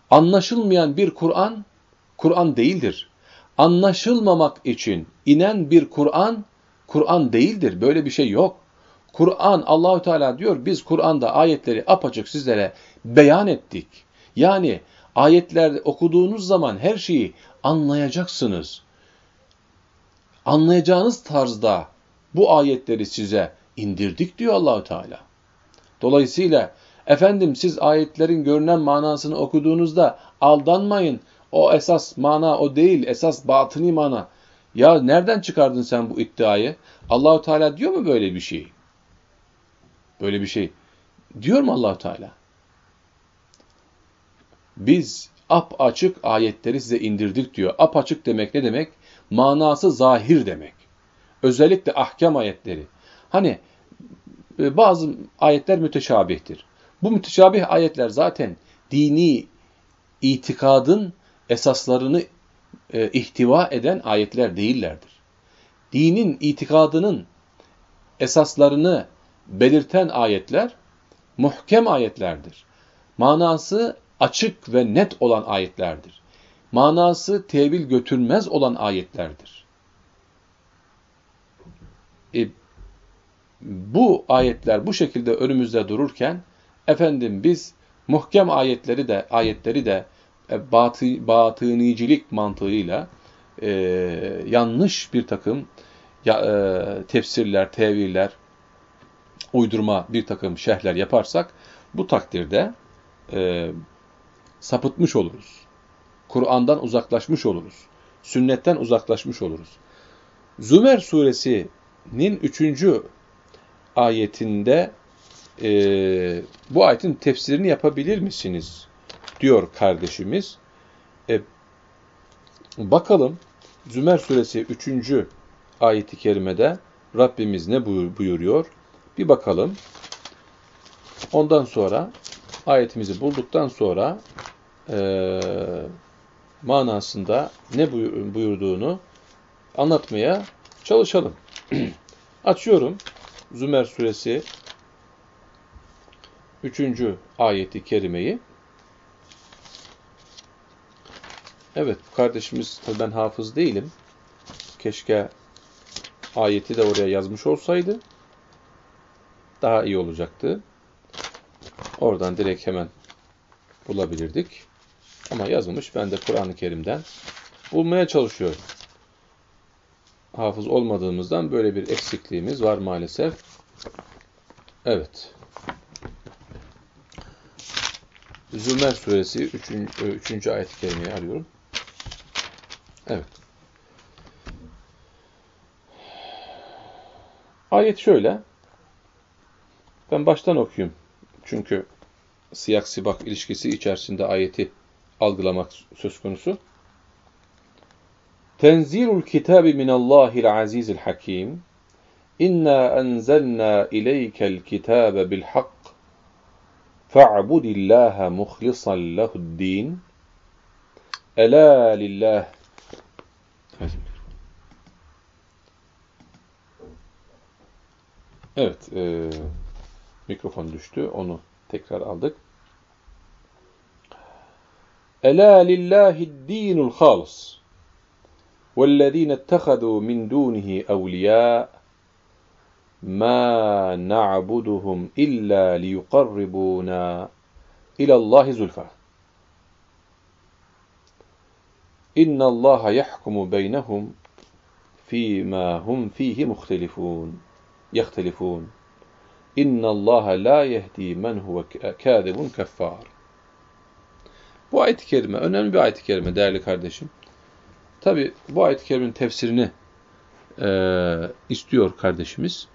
S1: Anlaşılmayan bir Kur'an, Kur'an değildir. Anlaşılmamak için inen bir Kur'an, Kur'an değildir. Böyle bir şey yok. Kur'an, Allahü Teala diyor, biz Kur'an'da ayetleri apaçık sizlere beyan ettik. Yani ayetler okuduğunuz zaman her şeyi anlayacaksınız. Anlayacağınız tarzda bu ayetleri size indirdik diyor Allahü Teala. Dolayısıyla efendim siz ayetlerin görünen manasını okuduğunuzda aldanmayın. O esas mana o değil, esas batıni mana. Ya nereden çıkardın sen bu iddiayı? Allahu Teala diyor mu böyle bir şey? Böyle bir şey. Diyor mu Allahu Teala? Biz ap açık ayetleri size indirdik diyor. Ap açık demek ne demek? Manası zahir demek. Özellikle ahkam ayetleri. Hani e, bazı ayetler müteşabihtir. Bu müteşabih ayetler zaten dini itikadın esaslarını e, ihtiva eden ayetler değillerdir. Dinin itikadının esaslarını belirten ayetler muhkem ayetlerdir. Manası açık ve net olan ayetlerdir. Manası tevil götürmez olan ayetlerdir. E, bu ayetler bu şekilde önümüzde dururken efendim biz muhkem ayetleri de ayetleri de e, batı, batınicilik mantığıyla e, yanlış bir takım ya, e, tefsirler, teviller, uydurma bir takım şerhler yaparsak bu takdirde e, sapıtmış oluruz. Kur'an'dan uzaklaşmış oluruz. Sünnetten uzaklaşmış oluruz. Zümer suresinin üçüncü ayetinde e, bu ayetin tefsirini yapabilir misiniz? diyor kardeşimiz. E, bakalım Zümer suresi 3. ayeti kerimede Rabbimiz ne buyuruyor? Bir bakalım. Ondan sonra ayetimizi bulduktan sonra e, manasında ne buyurduğunu anlatmaya çalışalım. Açıyorum. Zümer suresi 3. ayeti kerimeyi. Evet, kardeşimiz, ben hafız değilim. Keşke ayeti de oraya yazmış olsaydı daha iyi olacaktı. Oradan direkt hemen bulabilirdik. Ama yazılmış. Ben de Kur'an-ı Kerim'den bulmaya çalışıyorum. Hafız olmadığımızdan böyle bir eksikliğimiz var maalesef. Evet. Zümer suresi 3. 3. ayet-i kerimeyi arıyorum. Evet. Ayet şöyle. Ben baştan okuyayım. Çünkü siyak sibak ilişkisi içerisinde ayeti algılamak söz konusu. Tenzilul kitabi minallahil azizil hakim. İnna enzelna ileykel kitabe bil hak. Fa'budillaha muhlisan lehu'd-din. Ela lillah. Evet, e, mikrofon düştü. Onu tekrar aldık. Ela lillahi'd-dinul halis. وَالَّذ۪ينَ اتَّخَذُوا مِنْ دُونِهِ اَوْلِيَاءَ مَا نَعْبُدُهُمْ اِلَّا لِيُقَرِّبُونَا اِلَى اللّٰهِ زُلْفَى اِنَّ اللّٰهَ يَحْكُمُ بَيْنَهُمْ فِي مَا هُمْ ف۪يهِ مُخْتَلِفُونَ يَخْتَلِفُونَ اِنَّ اللّٰهَ لَا يَهْد۪ي مَنْ هُوَ كَاذِبٌ كَفَّارٌ Bu ayet-i kerime, önemli bir ayet-i kerime değerli kardeşim. Tabi bu ayet-i kerimenin tefsirini e, istiyor kardeşimiz.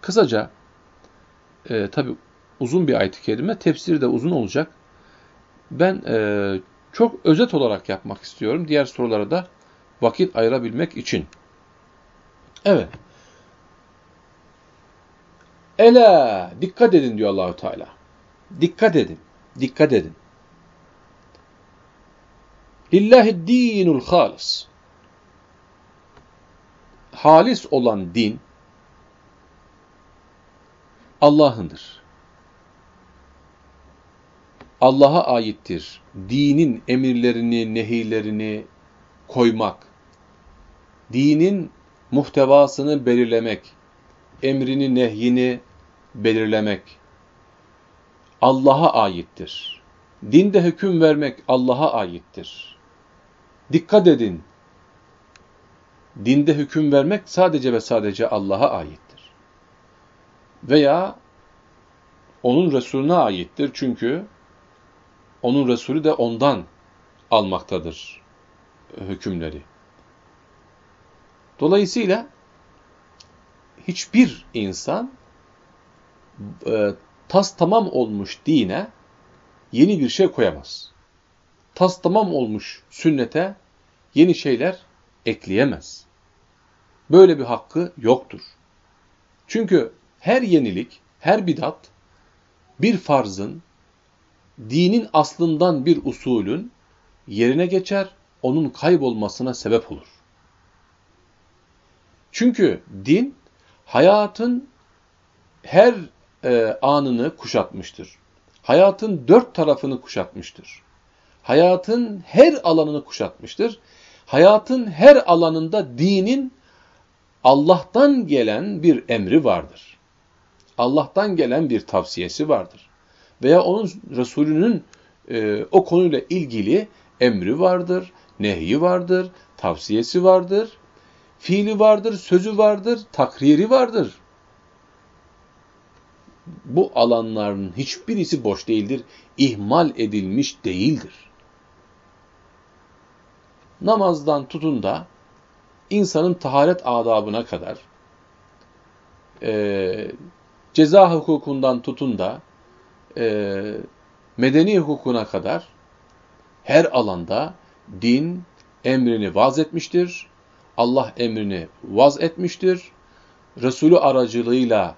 S1: Kısaca, e, tabi uzun bir ayet-i kerime, tefsiri de uzun olacak. Ben e, çok özet olarak yapmak istiyorum. Diğer sorulara da vakit ayırabilmek için. Evet. Ela, dikkat edin diyor Allahü Teala. Dikkat edin, dikkat edin. Lillahi dinul halis. Halis olan din Allah'ındır. Allah'a aittir. Dinin emirlerini, nehirlerini koymak, dinin muhtevasını belirlemek, emrini, nehyini belirlemek Allah'a aittir. Dinde hüküm vermek Allah'a aittir. Dikkat edin. Dinde hüküm vermek sadece ve sadece Allah'a aittir. Veya onun Resulüne aittir. Çünkü onun Resulü de ondan almaktadır hükümleri. Dolayısıyla hiçbir insan e, tas tamam olmuş dine yeni bir şey koyamaz tas tamam olmuş sünnete yeni şeyler ekleyemez. Böyle bir hakkı yoktur. Çünkü her yenilik, her bidat bir farzın, dinin aslından bir usulün yerine geçer, onun kaybolmasına sebep olur. Çünkü din hayatın her e, anını kuşatmıştır. Hayatın dört tarafını kuşatmıştır hayatın her alanını kuşatmıştır. Hayatın her alanında dinin Allah'tan gelen bir emri vardır. Allah'tan gelen bir tavsiyesi vardır. Veya onun Resulünün e, o konuyla ilgili emri vardır, nehyi vardır, tavsiyesi vardır, fiili vardır, sözü vardır, takriri vardır. Bu alanların hiçbirisi boş değildir, ihmal edilmiş değildir. namazdan tutun da insanın taharet adabına kadar, e, ceza hukukundan tutun da e, medeni hukukuna kadar her alanda din emrini vaz etmiştir. Allah emrini vaz etmiştir. Resulü aracılığıyla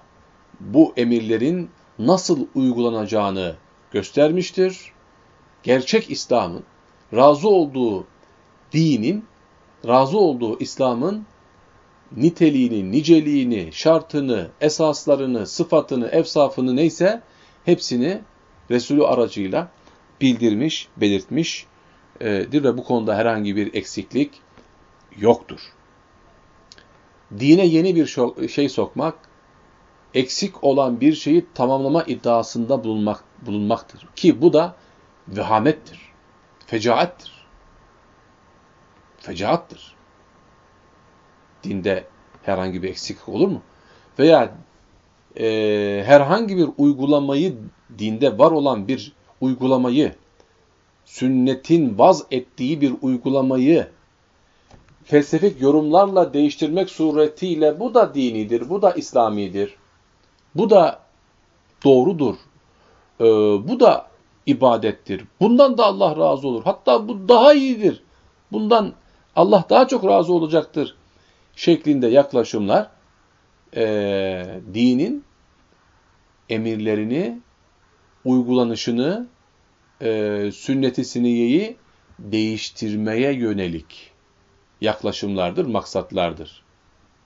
S1: bu emirlerin nasıl uygulanacağını göstermiştir. Gerçek İslam'ın, razı olduğu dinin, razı olduğu İslam'ın niteliğini, niceliğini, şartını, esaslarını, sıfatını, efsafını neyse hepsini Resulü aracıyla bildirmiş, belirtmiştir ve bu konuda herhangi bir eksiklik yoktur. Dine yeni bir şey sokmak, eksik olan bir şeyi tamamlama iddiasında bulunmak, bulunmaktır. Ki bu da vehamettir, fecaattir. Fecaattır. Dinde herhangi bir eksiklik olur mu? Veya e, herhangi bir uygulamayı, dinde var olan bir uygulamayı, sünnetin vaz ettiği bir uygulamayı felsefik yorumlarla değiştirmek suretiyle bu da dinidir, bu da İslamidir, bu da doğrudur, ee, bu da ibadettir, bundan da Allah razı olur, hatta bu daha iyidir, bundan Allah daha çok razı olacaktır şeklinde yaklaşımlar e, dinin emirlerini, uygulanışını, e, sünnet-i değiştirmeye yönelik yaklaşımlardır, maksatlardır.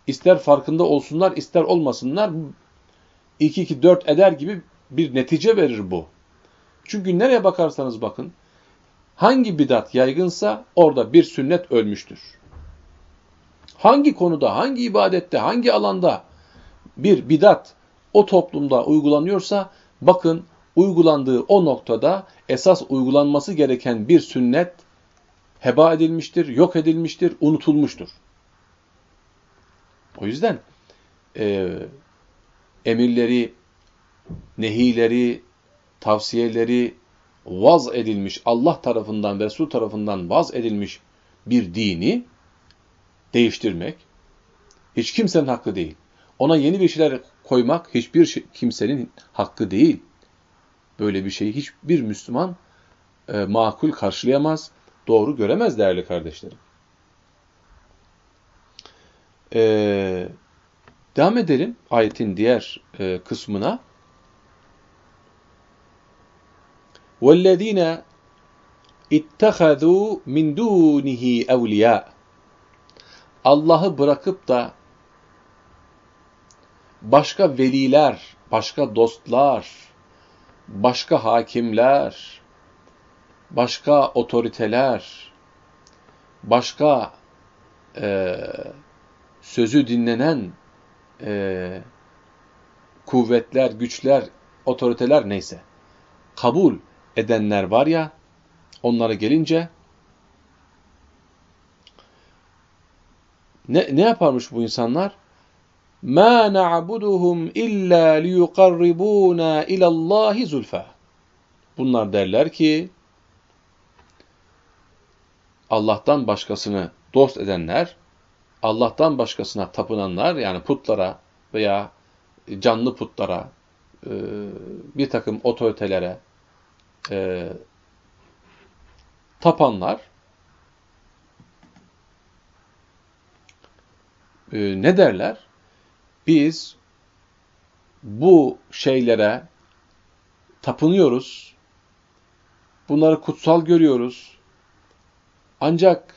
S1: İster farkında olsunlar, ister olmasınlar, 2-2-4 eder gibi bir netice verir bu. Çünkü nereye bakarsanız bakın, hangi bidat yaygınsa orada bir sünnet ölmüştür. Hangi konuda, hangi ibadette, hangi alanda bir bidat o toplumda uygulanıyorsa bakın uygulandığı o noktada esas uygulanması gereken bir sünnet heba edilmiştir, yok edilmiştir, unutulmuştur. O yüzden e, emirleri, nehileri, tavsiyeleri vaz edilmiş, Allah tarafından, Resul tarafından vaz edilmiş bir dini değiştirmek hiç kimsenin hakkı değil. Ona yeni bir şeyler koymak hiçbir şey, kimsenin hakkı değil. Böyle bir şeyi hiçbir Müslüman e, makul karşılayamaz, doğru göremez değerli kardeşlerim. Ee, devam edelim ayetin diğer e, kısmına. وَالَّذ۪ينَ اِتَّخَذُوا مِنْ دُونِهِ اَوْلِيَاءَ Allah'ı bırakıp da başka veliler, başka dostlar, başka hakimler, başka otoriteler, başka e, sözü dinlenen e, kuvvetler, güçler, otoriteler neyse kabul edenler var ya onlara gelince ne, ne yaparmış bu insanlar? مَا نَعْبُدُهُمْ اِلَّا لِيُقَرِّبُونَا اِلَى اللّٰهِ زُلْفَى Bunlar derler ki Allah'tan başkasını dost edenler, Allah'tan başkasına tapınanlar yani putlara veya canlı putlara, e, bir takım otoritelere e, tapanlar e, ne derler? Biz bu şeylere tapınıyoruz, bunları kutsal görüyoruz, ancak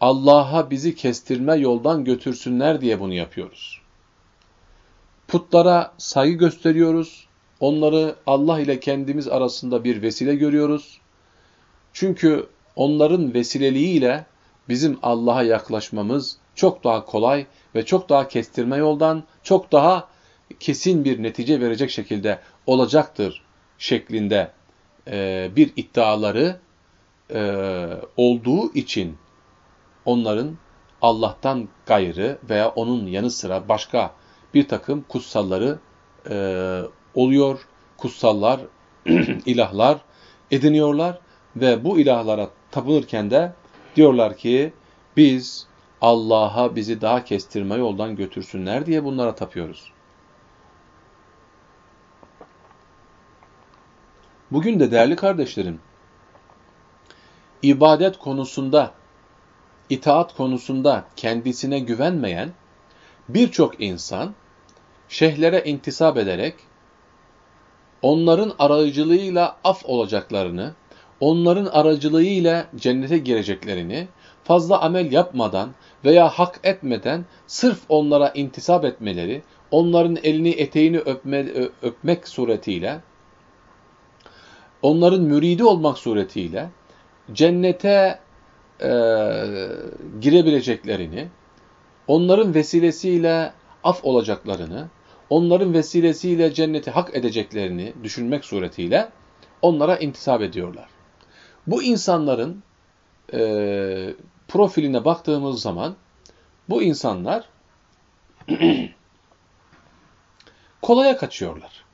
S1: Allah'a bizi kestirme yoldan götürsünler diye bunu yapıyoruz. Putlara saygı gösteriyoruz. Onları Allah ile kendimiz arasında bir vesile görüyoruz. Çünkü onların vesileliğiyle bizim Allah'a yaklaşmamız çok daha kolay ve çok daha kestirme yoldan, çok daha kesin bir netice verecek şekilde olacaktır şeklinde bir iddiaları e, olduğu için onların Allah'tan gayrı veya onun yanı sıra başka bir takım kutsalları e, oluyor. Kutsallar, ilahlar ediniyorlar ve bu ilahlara tapınırken de Diyorlar ki biz Allah'a bizi daha kestirme yoldan götürsünler diye bunlara tapıyoruz. Bugün de değerli kardeşlerim, ibadet konusunda, itaat konusunda kendisine güvenmeyen birçok insan şeyhlere intisap ederek onların aracılığıyla af olacaklarını, onların aracılığıyla cennete gireceklerini fazla amel yapmadan veya hak etmeden sırf onlara intisap etmeleri, onların elini eteğini öpme, öpmek suretiyle, onların müridi olmak suretiyle cennete e, girebileceklerini, onların vesilesiyle af olacaklarını, onların vesilesiyle cenneti hak edeceklerini düşünmek suretiyle onlara intisap ediyorlar. Bu insanların e, profiline baktığımız zaman bu insanlar kolaya kaçıyorlar.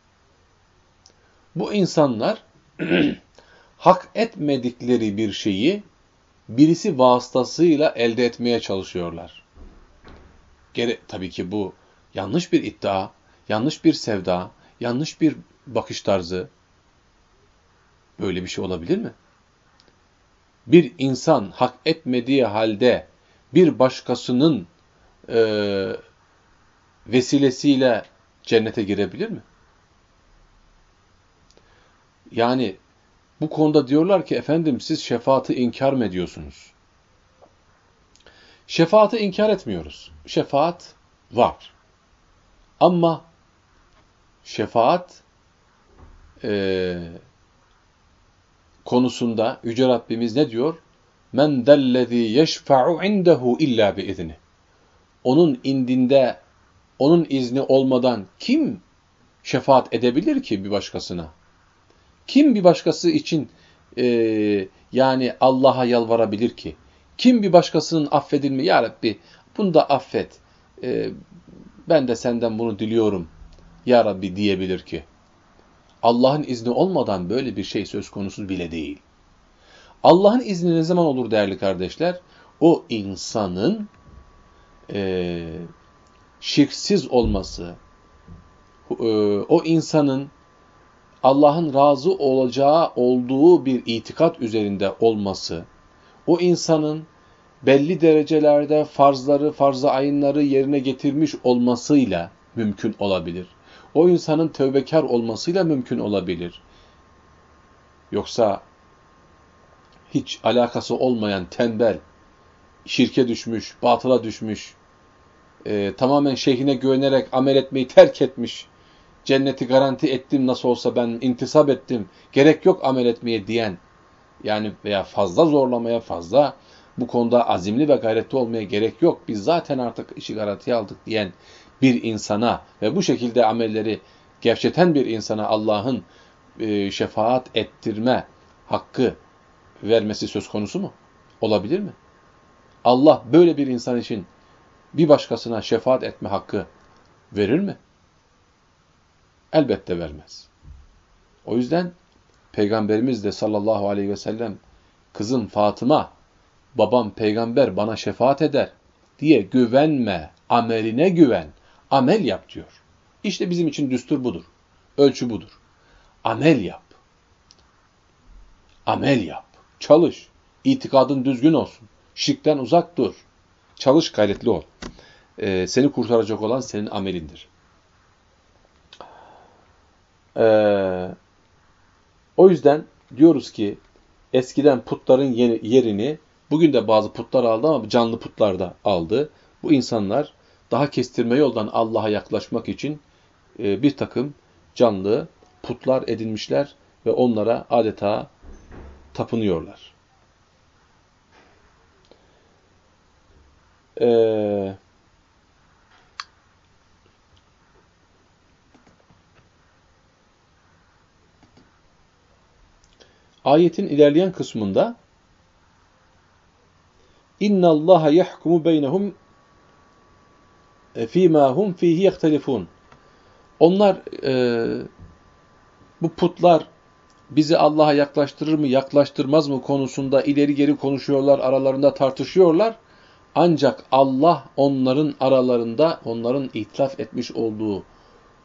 S1: Bu insanlar hak etmedikleri bir şeyi birisi vasıtasıyla elde etmeye çalışıyorlar. Gere tabii ki bu yanlış bir iddia, yanlış bir sevda, yanlış bir bakış tarzı. Böyle bir şey olabilir mi? Bir insan hak etmediği halde bir başkasının e, vesilesiyle cennete girebilir mi? Yani bu konuda diyorlar ki efendim siz şefaati inkar mı ediyorsunuz? Şefaati inkar etmiyoruz. Şefaat var. Ama şefaat e, konusunda Yüce Rabbimiz ne diyor? Men dellezî yeşfa'u indehu illa biizni. Onun indinde, onun izni olmadan kim şefaat edebilir ki bir başkasına? Kim bir başkası için e, yani Allah'a yalvarabilir ki? Kim bir başkasının affedilme, Ya Rabbi bunu da affet, e, ben de senden bunu diliyorum Ya Rabbi diyebilir ki? Allah'ın izni olmadan böyle bir şey söz konusu bile değil. Allah'ın izni ne zaman olur değerli kardeşler? O insanın e, şirksiz olması, e, o insanın Allah'ın razı olacağı olduğu bir itikat üzerinde olması, o insanın belli derecelerde farzları, farz-ı ayınları yerine getirmiş olmasıyla mümkün olabilir. O insanın tövbekar olmasıyla mümkün olabilir. Yoksa hiç alakası olmayan tembel, şirke düşmüş, batıla düşmüş, e, tamamen şeyhine güvenerek amel etmeyi terk etmiş, cenneti garanti ettim nasıl olsa ben intisap ettim, gerek yok amel etmeye diyen, yani veya fazla zorlamaya, fazla bu konuda azimli ve gayretli olmaya gerek yok, biz zaten artık işi garantiye aldık diyen bir insana ve bu şekilde amelleri gevşeten bir insana Allah'ın e, şefaat ettirme hakkı vermesi söz konusu mu? Olabilir mi? Allah böyle bir insan için bir başkasına şefaat etme hakkı verir mi? Elbette vermez. O yüzden Peygamberimiz de sallallahu aleyhi ve sellem kızım Fatıma, babam peygamber bana şefaat eder diye güvenme, ameline güven, amel yap diyor. İşte bizim için düstur budur. Ölçü budur. Amel yap. Amel yap. Çalış. İtikadın düzgün olsun. Şirkten uzak dur. Çalış gayretli ol. Ee, seni kurtaracak olan senin amelindir. Ee, o yüzden diyoruz ki eskiden putların yerini bugün de bazı putlar aldı ama canlı putlar da aldı. Bu insanlar daha kestirme yoldan Allah'a yaklaşmak için e, bir takım canlı putlar edinmişler ve onlara adeta tapınıyorlar. Ee, ayetin ilerleyen kısmında İnna Allah yahkumu beynehum fîmâ hum fîhî yehtelifûn. Onlar e, bu putlar bizi Allah'a yaklaştırır mı, yaklaştırmaz mı konusunda ileri geri konuşuyorlar, aralarında tartışıyorlar. Ancak Allah onların aralarında, onların itiraf etmiş olduğu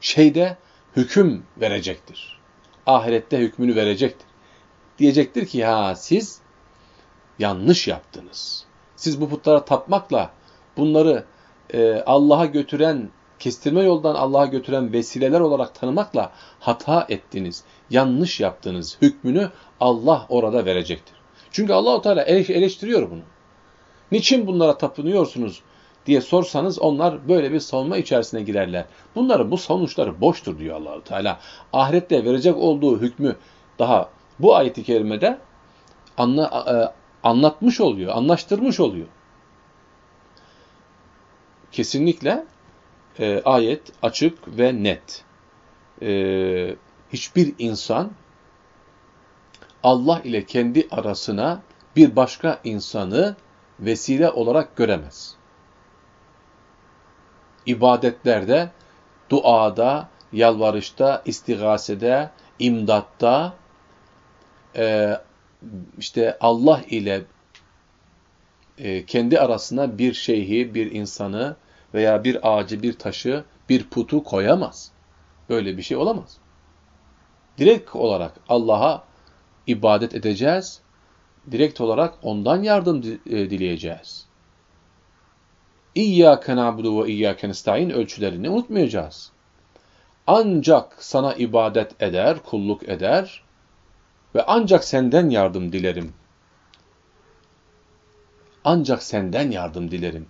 S1: şeyde hüküm verecektir. Ahirette hükmünü verecektir. Diyecektir ki ha siz yanlış yaptınız. Siz bu putlara tapmakla bunları e, Allah'a götüren, kestirme yoldan Allah'a götüren vesileler olarak tanımakla hata ettiniz. Yanlış yaptınız. Hükmünü Allah orada verecektir. Çünkü Allahu Teala eleştiriyor bunu. Niçin bunlara tapınıyorsunuz diye sorsanız onlar böyle bir savunma içerisine girerler. Bunların bu sonuçları boştur diyor Allahu Teala. Ahirette verecek olduğu hükmü daha bu ayet-i kerimede anla, e, anlatmış oluyor, anlaştırmış oluyor. Kesinlikle e, ayet açık ve net. E, hiçbir insan Allah ile kendi arasına bir başka insanı vesile olarak göremez. İbadetlerde, duada, yalvarışta, istigasede, imdatta, e, işte Allah ile e, kendi arasına bir şeyhi, bir insanı veya bir ağacı, bir taşı, bir putu koyamaz. Böyle bir şey olamaz. Direkt olarak Allah'a ibadet edeceğiz. Direkt olarak ondan yardım e, dileyeceğiz. İyyâke na'budu ve iyyâke nestaîn ölçülerini unutmayacağız. Ancak sana ibadet eder, kulluk eder ve ancak senden yardım dilerim. Ancak senden yardım dilerim.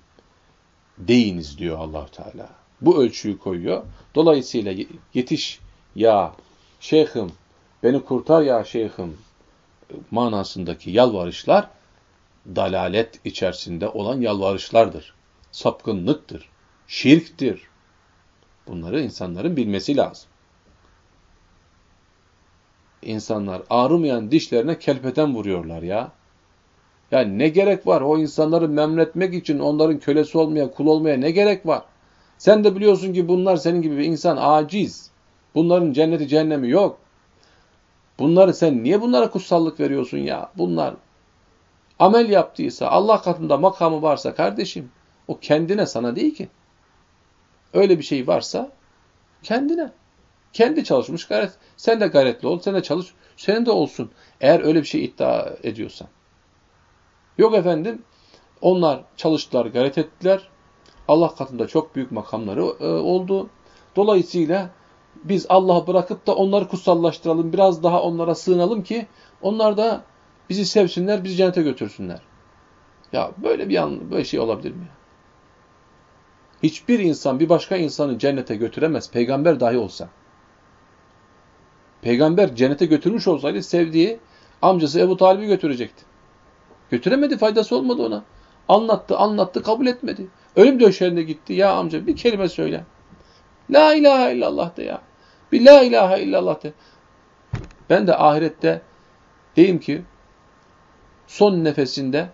S1: Deyiniz diyor allah Teala. Bu ölçüyü koyuyor. Dolayısıyla yetiş ya şeyhim, beni kurtar ya şeyhim manasındaki yalvarışlar dalalet içerisinde olan yalvarışlardır. Sapkınlıktır, şirktir. Bunları insanların bilmesi lazım insanlar ağrımayan dişlerine kelpeten vuruyorlar ya. Ya ne gerek var o insanları memnetmek için onların kölesi olmaya, kul olmaya ne gerek var? Sen de biliyorsun ki bunlar senin gibi bir insan aciz. Bunların cenneti cehennemi yok. Bunları sen niye bunlara kutsallık veriyorsun ya? Bunlar amel yaptıysa, Allah katında makamı varsa kardeşim, o kendine sana değil ki. Öyle bir şey varsa kendine. Kendi çalışmış gayret. Sen de gayretli ol, sen de çalış, senin de olsun. Eğer öyle bir şey iddia ediyorsan. Yok efendim, onlar çalıştılar, gayret ettiler. Allah katında çok büyük makamları e, oldu. Dolayısıyla biz Allah'ı bırakıp da onları kutsallaştıralım, biraz daha onlara sığınalım ki onlar da bizi sevsinler, bizi cennete götürsünler. Ya böyle bir an böyle şey olabilir mi? Hiçbir insan bir başka insanı cennete götüremez, peygamber dahi olsa. Peygamber cennete götürmüş olsaydı sevdiği amcası Ebu Talib'i götürecekti. Götüremedi, faydası olmadı ona. Anlattı, anlattı, kabul etmedi. Ölüm döşeğinde gitti. Ya amca bir kelime söyle. La ilahe illallah de ya. Bir la ilahe illallah de. Ben de ahirette diyeyim ki son nefesinde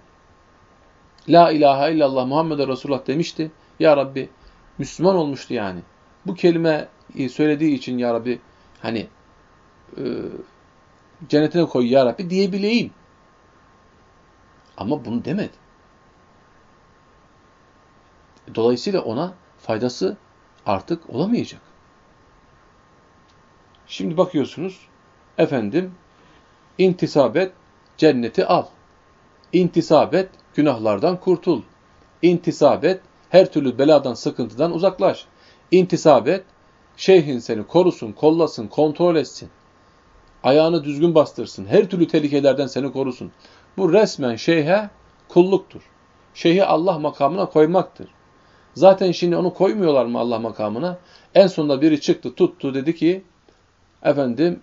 S1: La ilahe illallah Muhammed Resulullah demişti. Ya Rabbi Müslüman olmuştu yani. Bu kelime söylediği için Ya Rabbi hani e, cennetine koy ya Rabbi diyebileyim. Ama bunu demedi. Dolayısıyla ona faydası artık olamayacak. Şimdi bakıyorsunuz, efendim, intisabet cenneti al. İntisabet günahlardan kurtul. İntisabet her türlü beladan, sıkıntıdan uzaklaş. İntisabet şeyhin seni korusun, kollasın, kontrol etsin. Ayağını düzgün bastırsın. Her türlü tehlikelerden seni korusun. Bu resmen şeyhe kulluktur. Şeyhi Allah makamına koymaktır. Zaten şimdi onu koymuyorlar mı Allah makamına? En sonunda biri çıktı tuttu dedi ki efendim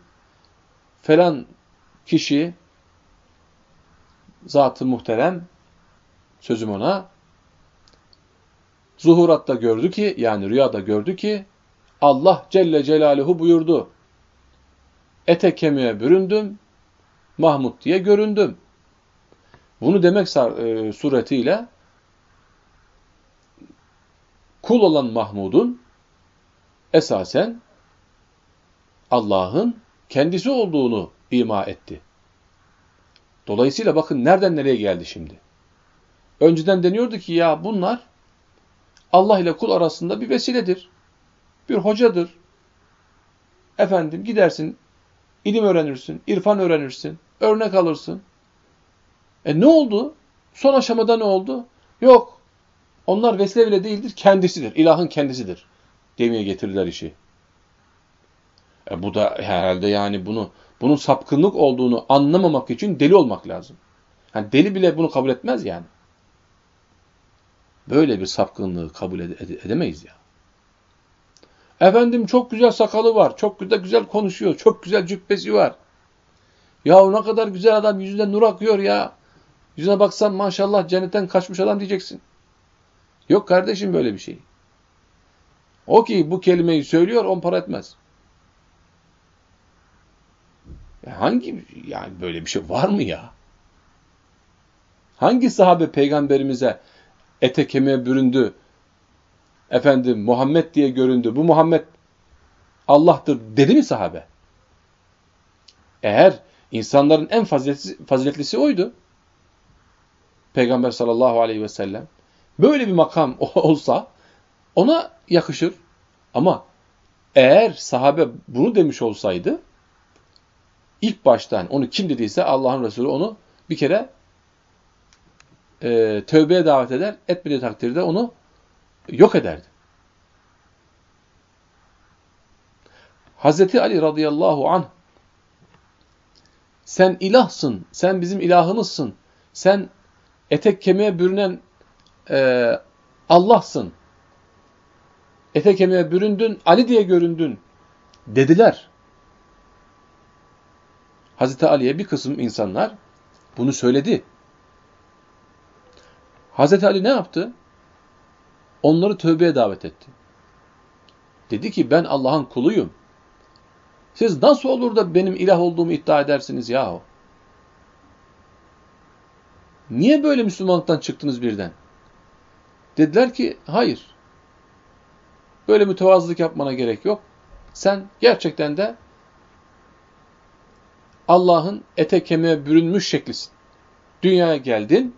S1: falan kişi zatı muhterem sözüm ona zuhuratta gördü ki yani rüyada gördü ki Allah Celle Celaluhu buyurdu ete kemiğe büründüm, Mahmud diye göründüm. Bunu demek e, suretiyle kul olan Mahmud'un esasen Allah'ın kendisi olduğunu ima etti. Dolayısıyla bakın nereden nereye geldi şimdi. Önceden deniyordu ki ya bunlar Allah ile kul arasında bir vesiledir. Bir hocadır. Efendim gidersin, ilim öğrenirsin, irfan öğrenirsin, örnek alırsın. E ne oldu? Son aşamada ne oldu? Yok. Onlar vesile bile değildir, kendisidir. İlahın kendisidir. Demeye getirdiler işi. E bu da herhalde yani bunu bunun sapkınlık olduğunu anlamamak için deli olmak lazım. Yani deli bile bunu kabul etmez yani. Böyle bir sapkınlığı kabul ede edemeyiz ya. Efendim çok güzel sakalı var, çok güzel güzel konuşuyor, çok güzel cübbesi var. Ya ne kadar güzel adam yüzünden nur akıyor ya. Yüzüne baksan maşallah cennetten kaçmış adam diyeceksin. Yok kardeşim böyle bir şey. O ki bu kelimeyi söylüyor on para etmez. Hangi yani böyle bir şey var mı ya? Hangi sahabe peygamberimize ete kemiğe büründü, efendim Muhammed diye göründü, bu Muhammed Allah'tır dedi mi sahabe? Eğer insanların en faziletlisi, oydu, Peygamber sallallahu aleyhi ve sellem, böyle bir makam olsa ona yakışır. Ama eğer sahabe bunu demiş olsaydı, ilk baştan onu kim dediyse Allah'ın Resulü onu bir kere e, tövbeye davet eder, etmediği takdirde onu yok ederdi. Hazreti Ali radıyallahu anh sen ilahsın, sen bizim ilahımızsın, sen etek kemiğe bürünen e, Allah'sın, etek kemiğe büründün, Ali diye göründün dediler. Hazreti Ali'ye bir kısım insanlar bunu söyledi. Hazreti Ali ne yaptı? Onları tövbeye davet etti. Dedi ki ben Allah'ın kuluyum. Siz nasıl olur da benim ilah olduğumu iddia edersiniz yahu? Niye böyle Müslümanlıktan çıktınız birden? Dediler ki hayır. Böyle mütevazılık yapmana gerek yok. Sen gerçekten de Allah'ın ete kemiğe bürünmüş şeklisin. Dünyaya geldin,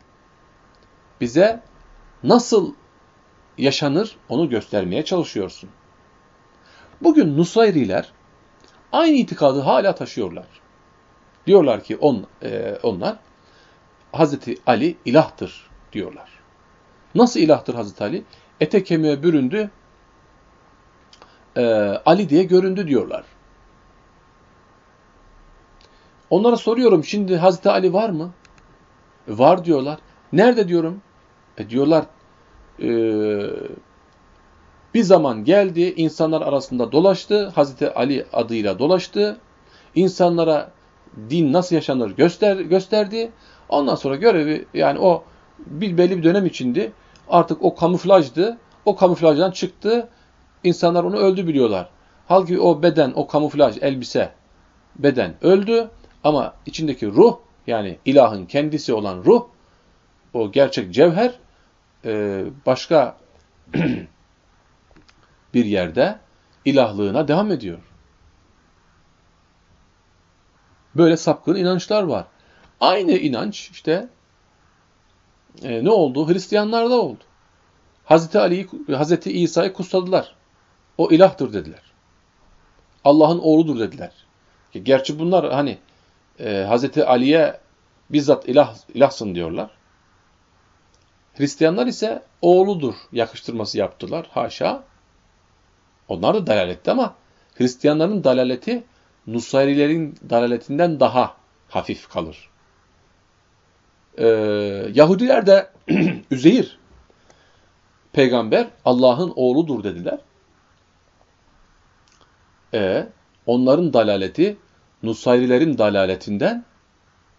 S1: bize nasıl yaşanır onu göstermeye çalışıyorsun. Bugün Nusayriler aynı itikadı hala taşıyorlar. Diyorlar ki on, e, onlar Hazreti Ali ilahtır diyorlar. Nasıl ilahtır Hazreti Ali? Ete kemiğe büründü, e, Ali diye göründü diyorlar. Onlara soruyorum şimdi Hazreti Ali var mı? Var diyorlar. Nerede diyorum? E diyorlar bir zaman geldi, insanlar arasında dolaştı, Hazreti Ali adıyla dolaştı, insanlara din nasıl yaşanır göster, gösterdi. Ondan sonra görevi yani o bir belli bir dönem içindi. Artık o kamuflajdı. O kamuflajdan çıktı. İnsanlar onu öldü biliyorlar. Halbuki o beden, o kamuflaj, elbise, beden öldü. Ama içindeki ruh, yani ilahın kendisi olan ruh, o gerçek cevher, e, başka bir yerde ilahlığına devam ediyor. Böyle sapkın inançlar var. Aynı inanç işte e, ne oldu? Hristiyanlarda oldu. Hazreti Ali'yi, Hazreti İsa'yı kutsadılar. O ilahtır dediler. Allah'ın oğludur dediler. Gerçi bunlar hani e, Hazreti Ali'ye bizzat ilah, ilahsın diyorlar. Hristiyanlar ise oğludur yakıştırması yaptılar. Haşa. Onlar da dalaletti ama Hristiyanların dalaleti Nusayrilerin dalaletinden daha hafif kalır. Ee, Yahudiler de Üzeyir peygamber Allah'ın oğludur dediler. E, onların dalaleti Nusayrilerin dalaletinden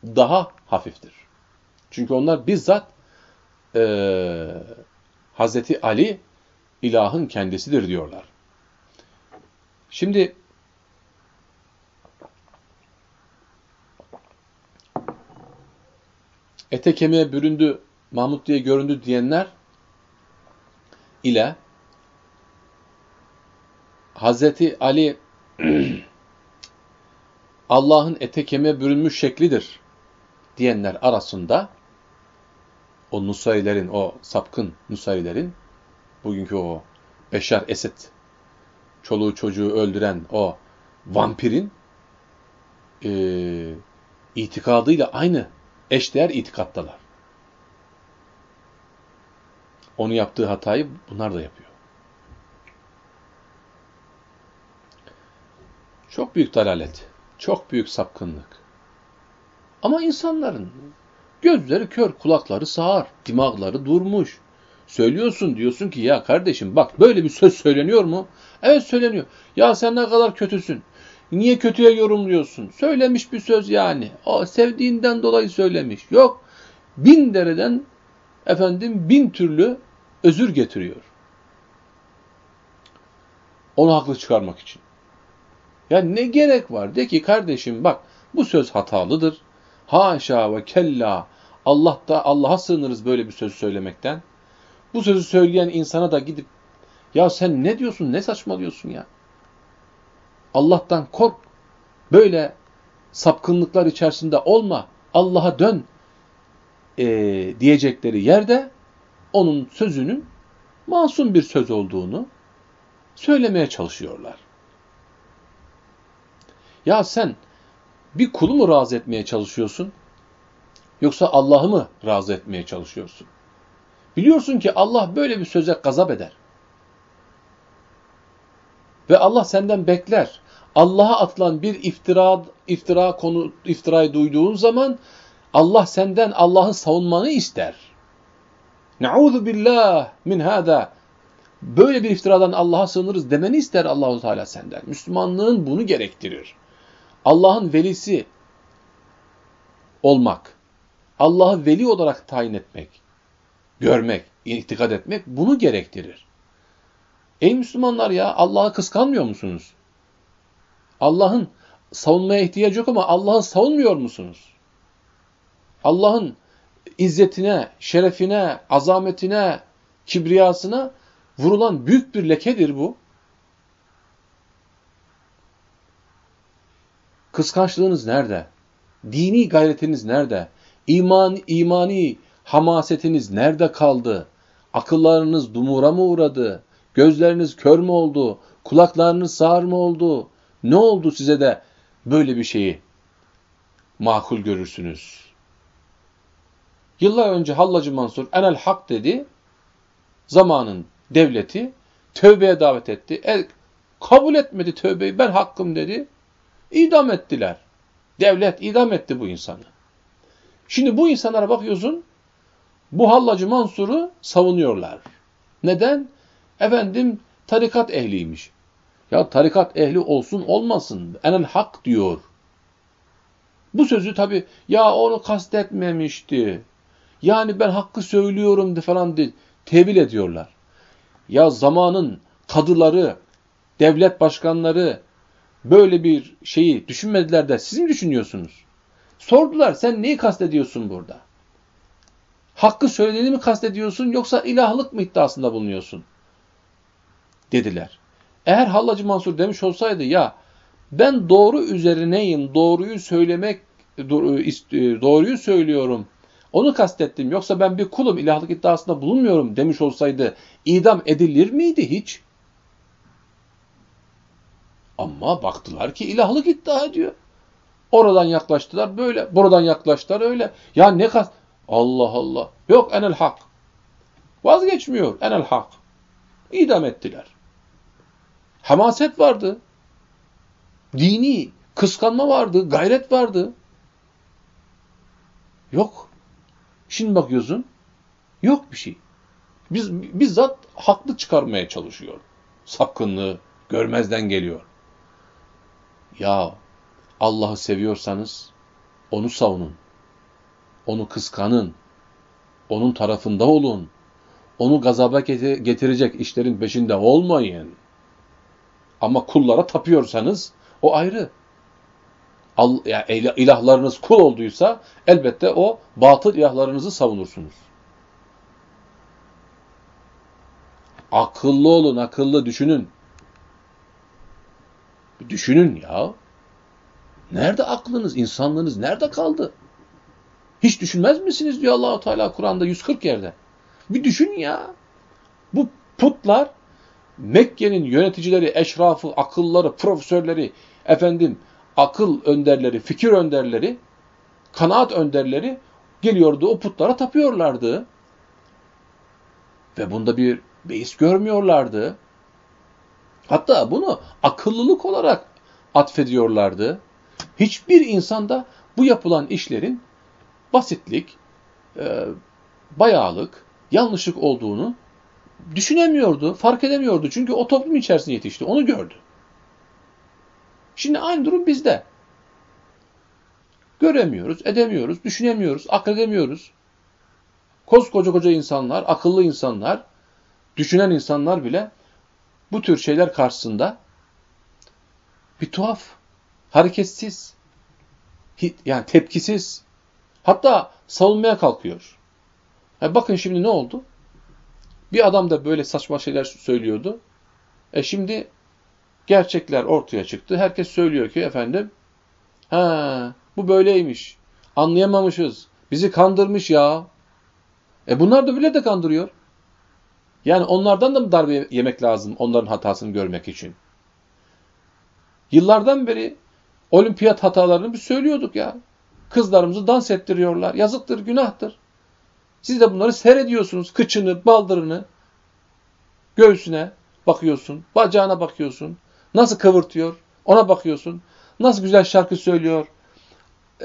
S1: daha hafiftir. Çünkü onlar bizzat e, Hazreti Ali ilahın kendisidir diyorlar. Şimdi ete kemiğe büründü, Mahmut diye göründü diyenler ile Hazreti Ali Allah'ın ete kemiğe bürünmüş şeklidir diyenler arasında o Nusayrilerin, o sapkın Nusayrilerin, bugünkü o Beşar Esed, çoluğu çocuğu öldüren o vampirin e, itikadıyla aynı eşdeğer itikattalar. Onu yaptığı hatayı bunlar da yapıyor. Çok büyük dalalet, çok büyük sapkınlık. Ama insanların gözleri kör, kulakları sağır, dimağları durmuş. Söylüyorsun diyorsun ki ya kardeşim bak böyle bir söz söyleniyor mu? Evet söyleniyor. Ya sen ne kadar kötüsün. Niye kötüye yorumluyorsun? Söylemiş bir söz yani. O sevdiğinden dolayı söylemiş. Yok. Bin dereden efendim bin türlü özür getiriyor. Onu haklı çıkarmak için. Ya ne gerek var? De ki kardeşim bak bu söz hatalıdır. Haşa ve kella. Allah da Allah'a sığınırız böyle bir söz söylemekten. Bu sözü söyleyen insana da gidip ya sen ne diyorsun, ne saçmalıyorsun ya? Allah'tan kork. Böyle sapkınlıklar içerisinde olma. Allah'a dön e, diyecekleri yerde onun sözünün masum bir söz olduğunu söylemeye çalışıyorlar. Ya sen bir kulu mu razı etmeye çalışıyorsun? Yoksa Allah'ı mı razı etmeye çalışıyorsun? Biliyorsun ki Allah böyle bir söze gazap eder. Ve Allah senden bekler. Allah'a atılan bir iftira, iftira konu, iftirayı duyduğun zaman Allah senden Allah'ı savunmanı ister. Nauzu billah min hada. Böyle bir iftiradan Allah'a sığınırız demeni ister Allahu Teala senden. Müslümanlığın bunu gerektirir. Allah'ın velisi olmak, Allah'ı veli olarak tayin etmek, görmek, itikad etmek bunu gerektirir. Ey Müslümanlar ya Allah'ı kıskanmıyor musunuz? Allah'ın savunmaya ihtiyacı yok ama Allah'ı savunmuyor musunuz? Allah'ın izzetine, şerefine, azametine, kibriyasına vurulan büyük bir lekedir bu. Kıskançlığınız nerede? Dini gayretiniz nerede? İman, imani hamasetiniz nerede kaldı? Akıllarınız dumura mı uğradı? Gözleriniz kör mü oldu? Kulaklarınız sağır mı oldu? Ne oldu size de böyle bir şeyi makul görürsünüz? Yıllar önce Hallacı Mansur enel hak dedi. Zamanın devleti tövbeye davet etti. E, kabul etmedi tövbeyi. Ben hakkım dedi. İdam ettiler. Devlet idam etti bu insanı. Şimdi bu insanlara bakıyorsun, bu Hallacı Mansur'u savunuyorlar. Neden? Efendim tarikat ehliymiş. Ya tarikat ehli olsun olmasın. Enel hak diyor. Bu sözü tabi ya onu kastetmemişti. Yani ben hakkı söylüyorum de falan de, tevil ediyorlar. Ya zamanın kadıları, devlet başkanları böyle bir şeyi düşünmediler de siz mi düşünüyorsunuz? Sordular sen neyi kastediyorsun burada? Hakkı söylediğini mi kastediyorsun yoksa ilahlık mı iddiasında bulunuyorsun? Dediler. Eğer Hallacı Mansur demiş olsaydı ya ben doğru üzerineyim, doğruyu söylemek, e, doğruyu söylüyorum, onu kastettim yoksa ben bir kulum, ilahlık iddiasında bulunmuyorum demiş olsaydı idam edilir miydi hiç? Ama baktılar ki ilahlık iddia ediyor. Oradan yaklaştılar böyle, buradan yaklaştılar öyle. Ya ne kas... Allah Allah. Yok enel hak. Vazgeçmiyor enel hak. İdam ettiler. Hamaset vardı. Dini kıskanma vardı, gayret vardı. Yok. Şimdi bakıyorsun, yok bir şey. Biz bizzat haklı çıkarmaya çalışıyor. Sapkınlığı görmezden geliyor. Ya Allah'ı seviyorsanız onu savunun. Onu kıskanın. Onun tarafında olun. Onu gazaba getirecek işlerin peşinde olmayın. Ama kullara tapıyorsanız o ayrı. Al, yani ilahlarınız kul olduysa elbette o batıl ilahlarınızı savunursunuz. Akıllı olun, akıllı düşünün. Düşünün ya. Nerede aklınız, insanlığınız nerede kaldı? Hiç düşünmez misiniz diyor Allahu Teala Kur'an'da 140 yerde. Bir düşün ya. Bu putlar Mekke'nin yöneticileri, eşrafı, akılları, profesörleri, efendim akıl önderleri, fikir önderleri, kanaat önderleri geliyordu o putlara tapıyorlardı. Ve bunda bir beis görmüyorlardı. Hatta bunu akıllılık olarak atfediyorlardı. Hiçbir insanda bu yapılan işlerin basitlik, e, bayağılık, yanlışlık olduğunu düşünemiyordu, fark edemiyordu. Çünkü o toplum içerisinde yetişti, onu gördü. Şimdi aynı durum bizde. Göremiyoruz, edemiyoruz, düşünemiyoruz, akledemiyoruz. Koskoca koca insanlar, akıllı insanlar, düşünen insanlar bile bu tür şeyler karşısında bir tuhaf, hareketsiz, yani tepkisiz, hatta savunmaya kalkıyor. Yani bakın şimdi ne oldu? Bir adam da böyle saçma şeyler söylüyordu. E şimdi gerçekler ortaya çıktı. Herkes söylüyor ki efendim, ha bu böyleymiş, anlayamamışız, bizi kandırmış ya. E bunlar da bile de kandırıyor. Yani onlardan da mı darbe yemek lazım onların hatasını görmek için? Yıllardan beri olimpiyat hatalarını biz söylüyorduk ya. Kızlarımızı dans ettiriyorlar. Yazıktır, günahtır. Siz de bunları seyrediyorsunuz. Kıçını, baldırını, göğsüne bakıyorsun, bacağına bakıyorsun. Nasıl kıvırtıyor, ona bakıyorsun. Nasıl güzel şarkı söylüyor,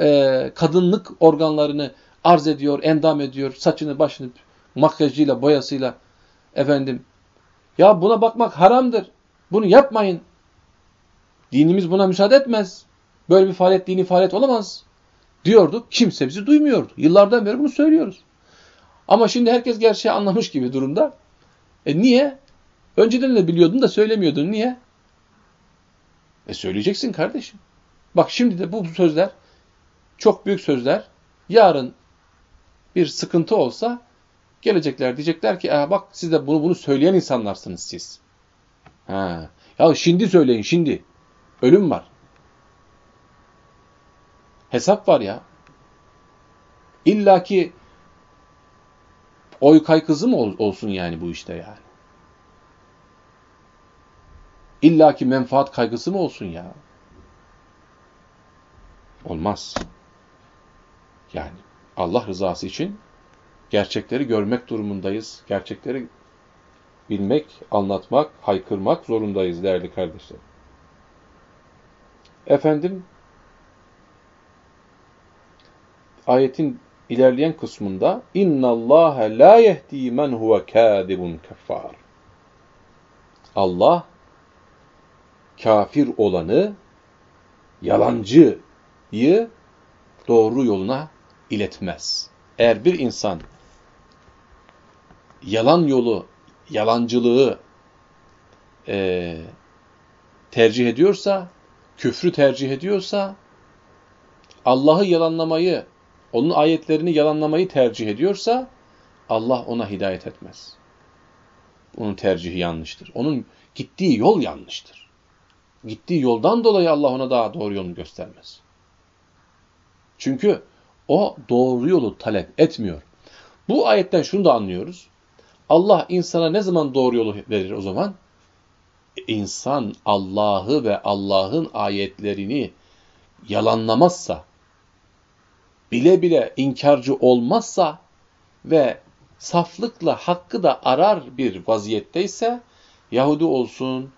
S1: e, kadınlık organlarını arz ediyor, endam ediyor, saçını, başını makyajıyla, boyasıyla efendim. Ya buna bakmak haramdır. Bunu yapmayın. Dinimiz buna müsaade etmez. Böyle bir faaliyet dini faaliyet olamaz. Diyorduk. Kimse bizi duymuyordu. Yıllardan beri bunu söylüyoruz. Ama şimdi herkes gerçeği anlamış gibi durumda. E niye? Önceden de biliyordun da söylemiyordun. Niye? E söyleyeceksin kardeşim. Bak şimdi de bu sözler çok büyük sözler. Yarın bir sıkıntı olsa gelecekler diyecekler ki bak siz de bunu bunu söyleyen insanlarsınız siz. Ha. Ya şimdi söyleyin şimdi. Ölüm var. Hesap var ya. İlla ki oy kaykızı mı olsun yani bu işte yani? İlla ki menfaat kaygısı mı olsun ya? Olmaz. Yani Allah rızası için gerçekleri görmek durumundayız. Gerçekleri bilmek, anlatmak, haykırmak zorundayız değerli kardeşler. Efendim, ayetin ilerleyen kısmında inna Allah la yehdi men huve kadibun keffar. Allah kafir olanı, yalancıyı doğru yoluna iletmez. Eğer bir insan yalan yolu, yalancılığı e, tercih ediyorsa, küfrü tercih ediyorsa, Allah'ı yalanlamayı onun ayetlerini yalanlamayı tercih ediyorsa, Allah ona hidayet etmez. Onun tercihi yanlıştır. Onun gittiği yol yanlıştır. Gittiği yoldan dolayı Allah ona daha doğru yolunu göstermez. Çünkü o doğru yolu talep etmiyor. Bu ayetten şunu da anlıyoruz. Allah insana ne zaman doğru yolu verir o zaman? İnsan Allah'ı ve Allah'ın ayetlerini yalanlamazsa, bile bile inkarcı olmazsa ve saflıkla hakkı da arar bir vaziyetteyse, Yahudi olsun,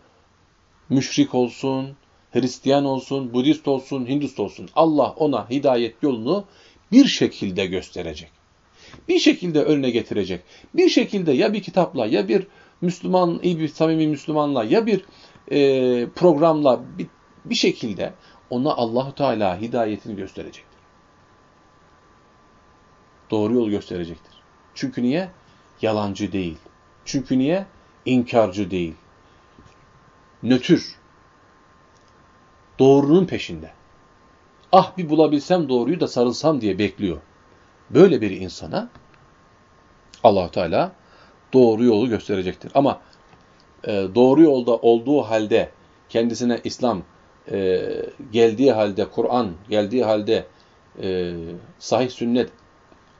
S1: müşrik olsun, Hristiyan olsun, Budist olsun, Hindust olsun, Allah ona hidayet yolunu bir şekilde gösterecek. Bir şekilde önüne getirecek. Bir şekilde ya bir kitapla ya bir Müslüman, iyi bir samimi Müslümanla ya bir e, programla bir, bir şekilde ona Allahu Teala hidayetini gösterecektir. Doğru yol gösterecektir. Çünkü niye? Yalancı değil. Çünkü niye? İnkarcı değil. Nötr. Doğrunun peşinde ah bir bulabilsem doğruyu da sarılsam diye bekliyor. Böyle bir insana allah Teala doğru yolu gösterecektir. Ama e, doğru yolda olduğu halde kendisine İslam e, geldiği halde, Kur'an geldiği halde e, sahih sünnet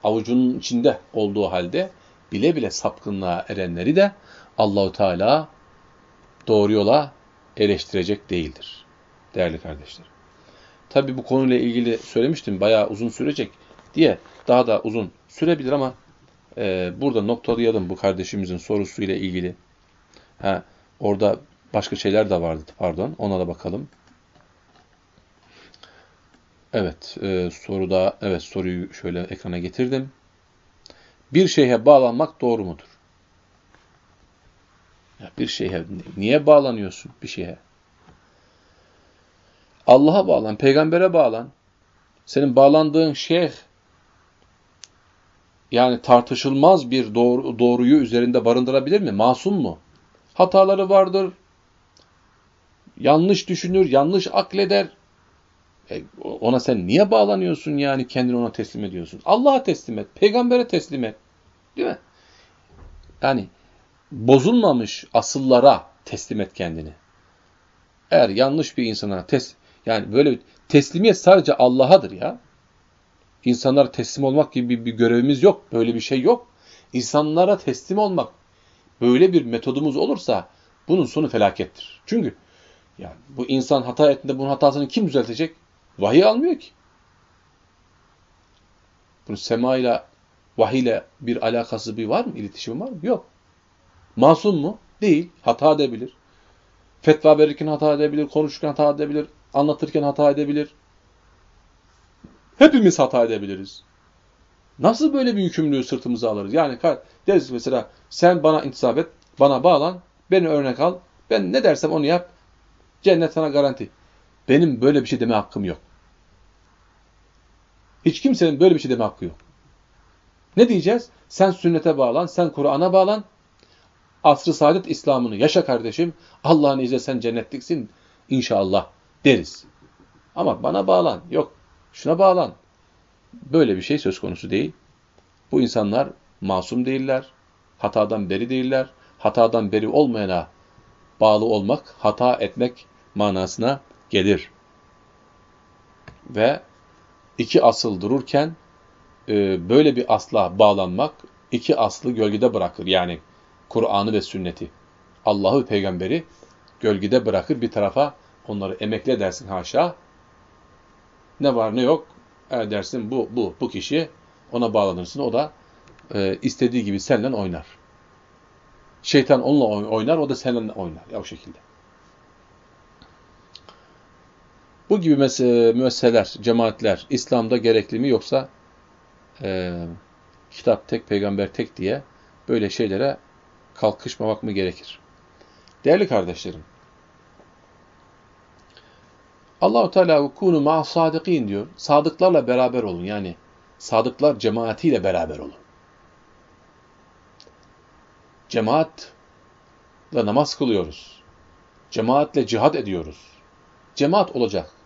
S1: avucunun içinde olduğu halde bile bile sapkınlığa erenleri de Allahu Teala doğru yola eleştirecek değildir. Değerli kardeşler. Tabi bu konuyla ilgili söylemiştim bayağı uzun sürecek diye daha da uzun sürebilir ama e, burada noktalayalım bu kardeşimizin sorusuyla ilgili. Ha, orada başka şeyler de vardı pardon ona da bakalım. Evet e, soruda evet soruyu şöyle ekrana getirdim. Bir şeyhe bağlanmak doğru mudur? Ya bir şeyhe niye bağlanıyorsun bir şeye? Allah'a bağlan, peygambere bağlan. Senin bağlandığın şeyh yani tartışılmaz bir doğru, doğruyu üzerinde barındırabilir mi? Masum mu? Hataları vardır. Yanlış düşünür, yanlış akleder. E, ona sen niye bağlanıyorsun yani kendini ona teslim ediyorsun? Allah'a teslim et, peygambere teslim et. Değil mi? Yani bozulmamış asıllara teslim et kendini. Eğer yanlış bir insana tes yani böyle teslimiyet sadece Allah'adır ya. İnsanlara teslim olmak gibi bir, bir görevimiz yok. Böyle bir şey yok. İnsanlara teslim olmak böyle bir metodumuz olursa bunun sonu felakettir. Çünkü yani bu insan hata ettiğinde bunun hatasını kim düzeltecek? Vahiy almıyor ki. Bunun sema ile vahiy ile bir alakası bir var mı? İletişimi var mı? Yok. Masum mu? Değil. Hata edebilir. Fetva verirken hata edebilir, konuşurken hata edebilir, anlatırken hata edebilir. Hepimiz hata edebiliriz. Nasıl böyle bir yükümlülüğü sırtımıza alırız? Yani deriz mesela sen bana intisap et, bana bağlan, beni örnek al, ben ne dersem onu yap, cennet sana garanti. Benim böyle bir şey deme hakkım yok. Hiç kimsenin böyle bir şey deme hakkı yok. Ne diyeceğiz? Sen sünnete bağlan, sen Kur'an'a bağlan, asr-ı saadet İslam'ını yaşa kardeşim, Allah'ın izniyle sen cennetliksin inşallah deriz. Ama bana bağlan, yok şuna bağlan. Böyle bir şey söz konusu değil. Bu insanlar masum değiller, hatadan beri değiller. Hatadan beri olmayana bağlı olmak, hata etmek manasına gelir. Ve iki asıl dururken e, böyle bir asla bağlanmak iki aslı gölgede bırakır. Yani Kur'an'ı ve sünneti, Allah'ı peygamberi gölgede bırakır bir tarafa onları emekle dersin haşa. Ne var ne yok e dersin bu bu bu kişi ona bağlanırsın. O da e, istediği gibi seninle oynar. Şeytan onunla oynar, o da seninle oynar. Ya o şekilde. Bu gibi müesseler, cemaatler İslam'da gerekli mi yoksa e, kitap tek, peygamber tek diye böyle şeylere kalkışmamak mı gerekir? Değerli kardeşlerim, Allahu Teala kunu ma sadikin diyor. Sadıklarla beraber olun. Yani sadıklar cemaatiyle beraber olun. Cemaatle namaz kılıyoruz. Cemaatle cihad ediyoruz. Cemaat olacak.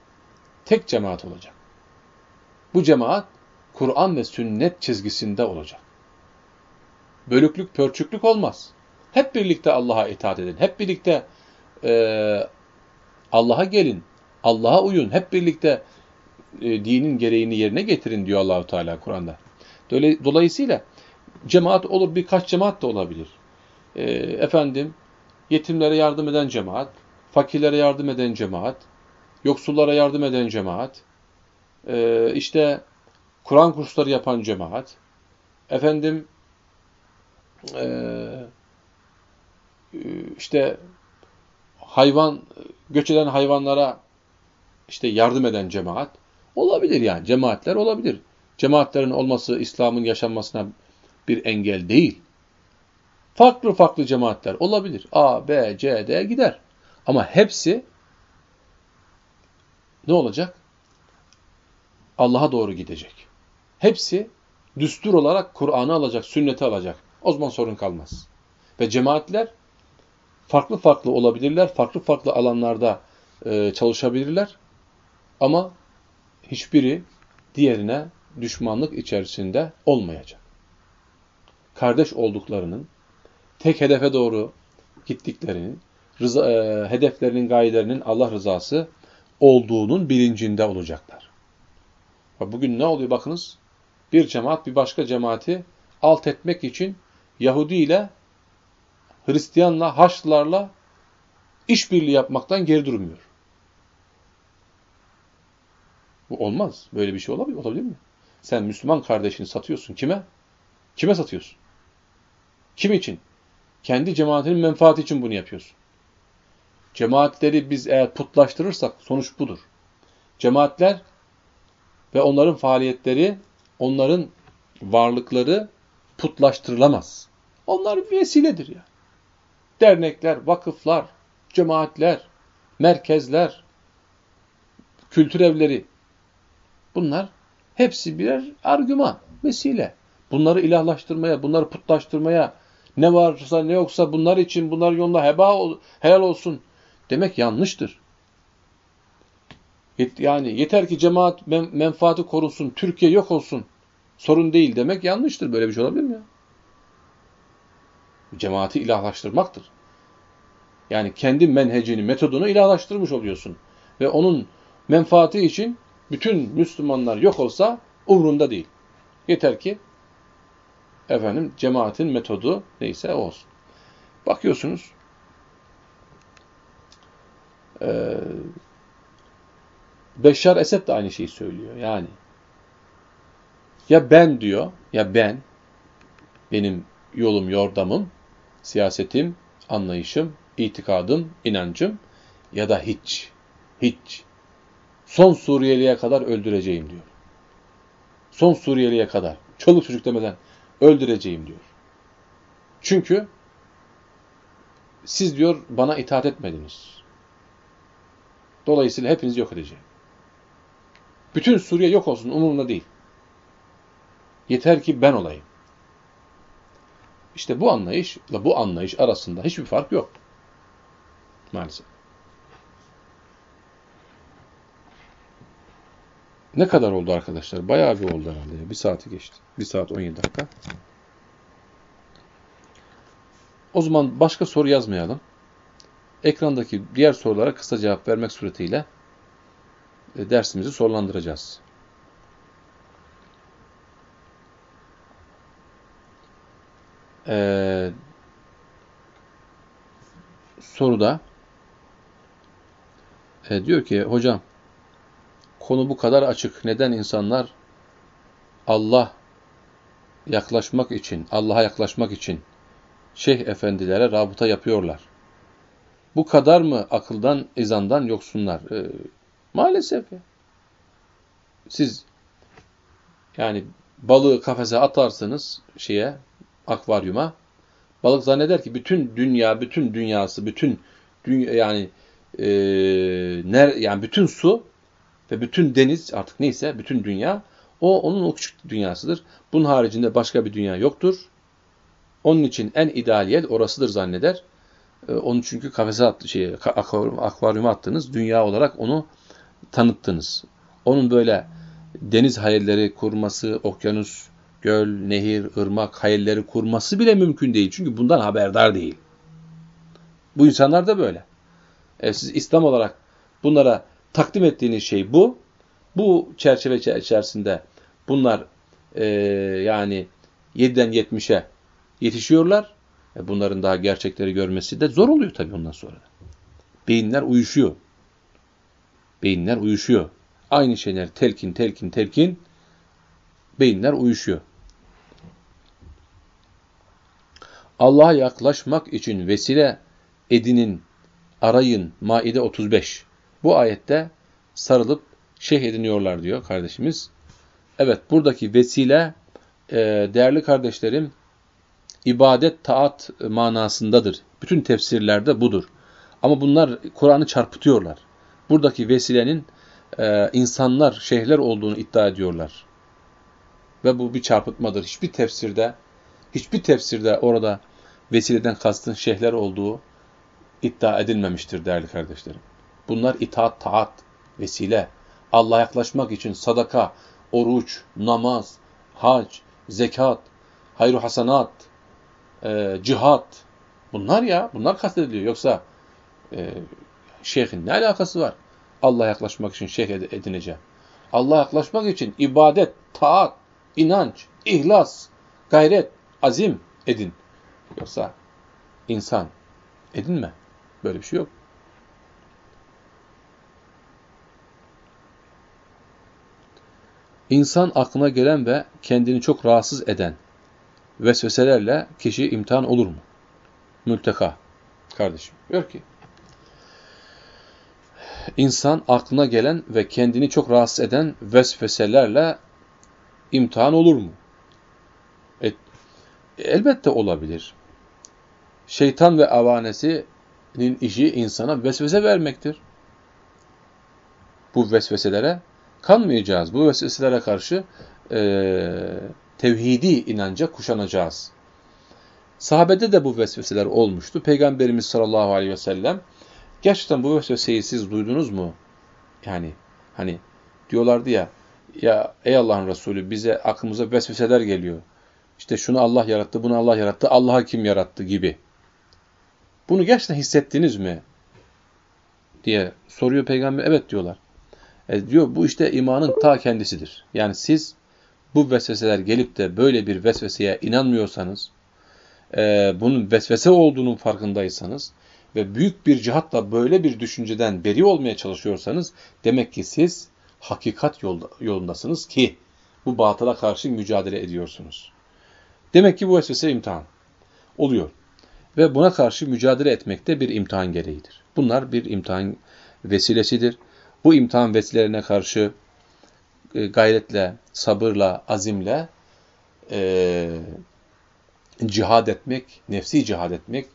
S1: Tek cemaat olacak. Bu cemaat Kur'an ve sünnet çizgisinde olacak. Bölüklük, pörçüklük olmaz. Hep birlikte Allah'a itaat edin. Hep birlikte e, Allah'a gelin. Allah'a uyun. Hep birlikte e, dinin gereğini yerine getirin diyor Allahu Teala Kur'an'da. Dolayısıyla cemaat olur, birkaç cemaat da olabilir. E, efendim, yetimlere yardım eden cemaat, fakirlere yardım eden cemaat, yoksullara yardım eden cemaat, e, işte Kur'an kursları yapan cemaat, efendim, e, işte hayvan, göç eden hayvanlara işte yardım eden cemaat olabilir yani. Cemaatler olabilir. Cemaatlerin olması İslam'ın yaşanmasına bir engel değil. Farklı farklı cemaatler olabilir. A, B, C, D gider. Ama hepsi ne olacak? Allah'a doğru gidecek. Hepsi düstur olarak Kur'an'ı alacak, sünneti alacak. O zaman sorun kalmaz. Ve cemaatler farklı farklı olabilirler, farklı farklı alanlarda e, çalışabilirler. Ama hiçbiri diğerine düşmanlık içerisinde olmayacak. Kardeş olduklarının, tek hedefe doğru gittiklerinin, rıza, e, hedeflerinin, gayelerinin Allah rızası olduğunun bilincinde olacaklar. Bugün ne oluyor bakınız? Bir cemaat bir başka cemaati alt etmek için Yahudi ile Hristiyanla, Haçlılarla işbirliği yapmaktan geri durmuyor. Bu olmaz. Böyle bir şey olabilir, olabilir mi? Sen Müslüman kardeşini satıyorsun. Kime? Kime satıyorsun? Kim için? Kendi cemaatinin menfaati için bunu yapıyorsun. Cemaatleri biz eğer putlaştırırsak sonuç budur. Cemaatler ve onların faaliyetleri, onların varlıkları putlaştırılamaz. Onlar vesiledir ya. Dernekler, vakıflar, cemaatler, merkezler, kültür evleri bunlar hepsi birer argüman, vesile. Bunları ilahlaştırmaya, bunları putlaştırmaya, ne varsa ne yoksa bunlar için, bunlar yolunda heba helal olsun demek yanlıştır. Yani yeter ki cemaat men menfaati korunsun, Türkiye yok olsun, sorun değil demek yanlıştır. Böyle bir şey olabilir mi ya? Cemaati ilahlaştırmaktır. Yani kendi menhecini, metodunu ilahlaştırmış oluyorsun. Ve onun menfaati için bütün Müslümanlar yok olsa umrunda değil. Yeter ki efendim cemaatin metodu neyse olsun. Bakıyorsunuz e, Beşşar Esed de aynı şeyi söylüyor. Yani ya ben diyor, ya ben, benim yolum, yordamım, siyasetim, anlayışım, itikadım, inancım ya da hiç, hiç. Son Suriyeli'ye kadar öldüreceğim diyor. Son Suriyeli'ye kadar. Çoluk çocuk demeden öldüreceğim diyor. Çünkü siz diyor bana itaat etmediniz. Dolayısıyla hepinizi yok edeceğim. Bütün Suriye yok olsun umurumda değil. Yeter ki ben olayım. İşte bu anlayışla bu anlayış arasında hiçbir fark yok. Maalesef. Ne kadar oldu arkadaşlar? Bayağı bir oldu herhalde. Bir saati geçti. Bir saat 17 dakika. O zaman başka soru yazmayalım. Ekrandaki diğer sorulara kısa cevap vermek suretiyle e, dersimizi sonlandıracağız. Ee, soruda e, diyor ki hocam konu bu kadar açık. Neden insanlar Allah yaklaşmak için, Allah'a yaklaşmak için şeyh efendilere rabıta yapıyorlar? Bu kadar mı akıldan, izandan yoksunlar? Ee, maalesef ya. Siz yani balığı kafese atarsınız şeye, akvaryuma. Balık zanneder ki bütün dünya, bütün dünyası, bütün dünya yani e, ner, yani bütün su ve bütün deniz artık neyse bütün dünya o onun o küçük dünyasıdır. Bunun haricinde başka bir dünya yoktur. Onun için en ideal yer orasıdır zanneder. E, onu çünkü kafese attı, şey, akvaryuma attınız. Dünya olarak onu tanıttınız. Onun böyle deniz hayalleri kurması, okyanus, göl, nehir, ırmak, hayalleri kurması bile mümkün değil. Çünkü bundan haberdar değil. Bu insanlar da böyle. E, siz İslam olarak bunlara takdim ettiğiniz şey bu. Bu çerçeve içerisinde bunlar e, yani 7'den 70'e yetişiyorlar. E, bunların daha gerçekleri görmesi de zor oluyor tabii ondan sonra. Beyinler uyuşuyor. Beyinler uyuşuyor. Aynı şeyler telkin, telkin, telkin. Beyinler uyuşuyor. Allah'a yaklaşmak için vesile edinin, arayın. Maide 35. Bu ayette sarılıp şeyh ediniyorlar diyor kardeşimiz. Evet buradaki vesile e, değerli kardeşlerim ibadet, taat manasındadır. Bütün tefsirlerde budur. Ama bunlar Kur'an'ı çarpıtıyorlar. Buradaki vesilenin e, insanlar, şeyhler olduğunu iddia ediyorlar. Ve bu bir çarpıtmadır. Hiçbir tefsirde, hiçbir tefsirde orada vesileden kastın şeyhler olduğu iddia edilmemiştir değerli kardeşlerim. Bunlar itaat, taat, vesile. Allah'a yaklaşmak için sadaka, oruç, namaz, hac, zekat, hayru hasanat, e, cihat. Bunlar ya, bunlar kastediliyor. Yoksa e, şeyhin ne alakası var? Allah'a yaklaşmak için şeyh edineceğim. Allah'a yaklaşmak için ibadet, taat, inanç, ihlas, gayret, azim edin. Yoksa insan edinme. Böyle bir şey yok. İnsan aklına gelen ve kendini çok rahatsız eden vesveselerle kişi imtihan olur mu? Mülteka kardeşim diyor ki insan aklına gelen ve kendini çok rahatsız eden vesveselerle imtihan olur mu? E, elbette olabilir. Şeytan ve avanesinin işi insana vesvese vermektir. Bu vesveselere kanmayacağız. Bu vesveselere karşı e, tevhidi inanca kuşanacağız. Sahabede de bu vesveseler olmuştu. Peygamberimiz sallallahu aleyhi ve sellem gerçekten bu vesveseyi siz duydunuz mu? Yani hani diyorlardı ya ya ey Allah'ın Resulü bize aklımıza vesveseler geliyor. İşte şunu Allah yarattı, bunu Allah yarattı, Allah'a kim yarattı gibi. Bunu gerçekten hissettiniz mi? diye soruyor peygamber. Evet diyorlar. E diyor bu işte imanın ta kendisidir. Yani siz bu vesveseler gelip de böyle bir vesveseye inanmıyorsanız, e, bunun vesvese olduğunun farkındaysanız ve büyük bir cihatla böyle bir düşünceden beri olmaya çalışıyorsanız demek ki siz hakikat yolda, yolundasınız ki bu batıla karşı mücadele ediyorsunuz. Demek ki bu vesvese imtihan oluyor. Ve buna karşı mücadele etmek de bir imtihan gereğidir. Bunlar bir imtihan vesilesidir. Bu imtihan vesilelerine karşı gayretle, sabırla, azimle e, cihad etmek, nefsi cihad etmek,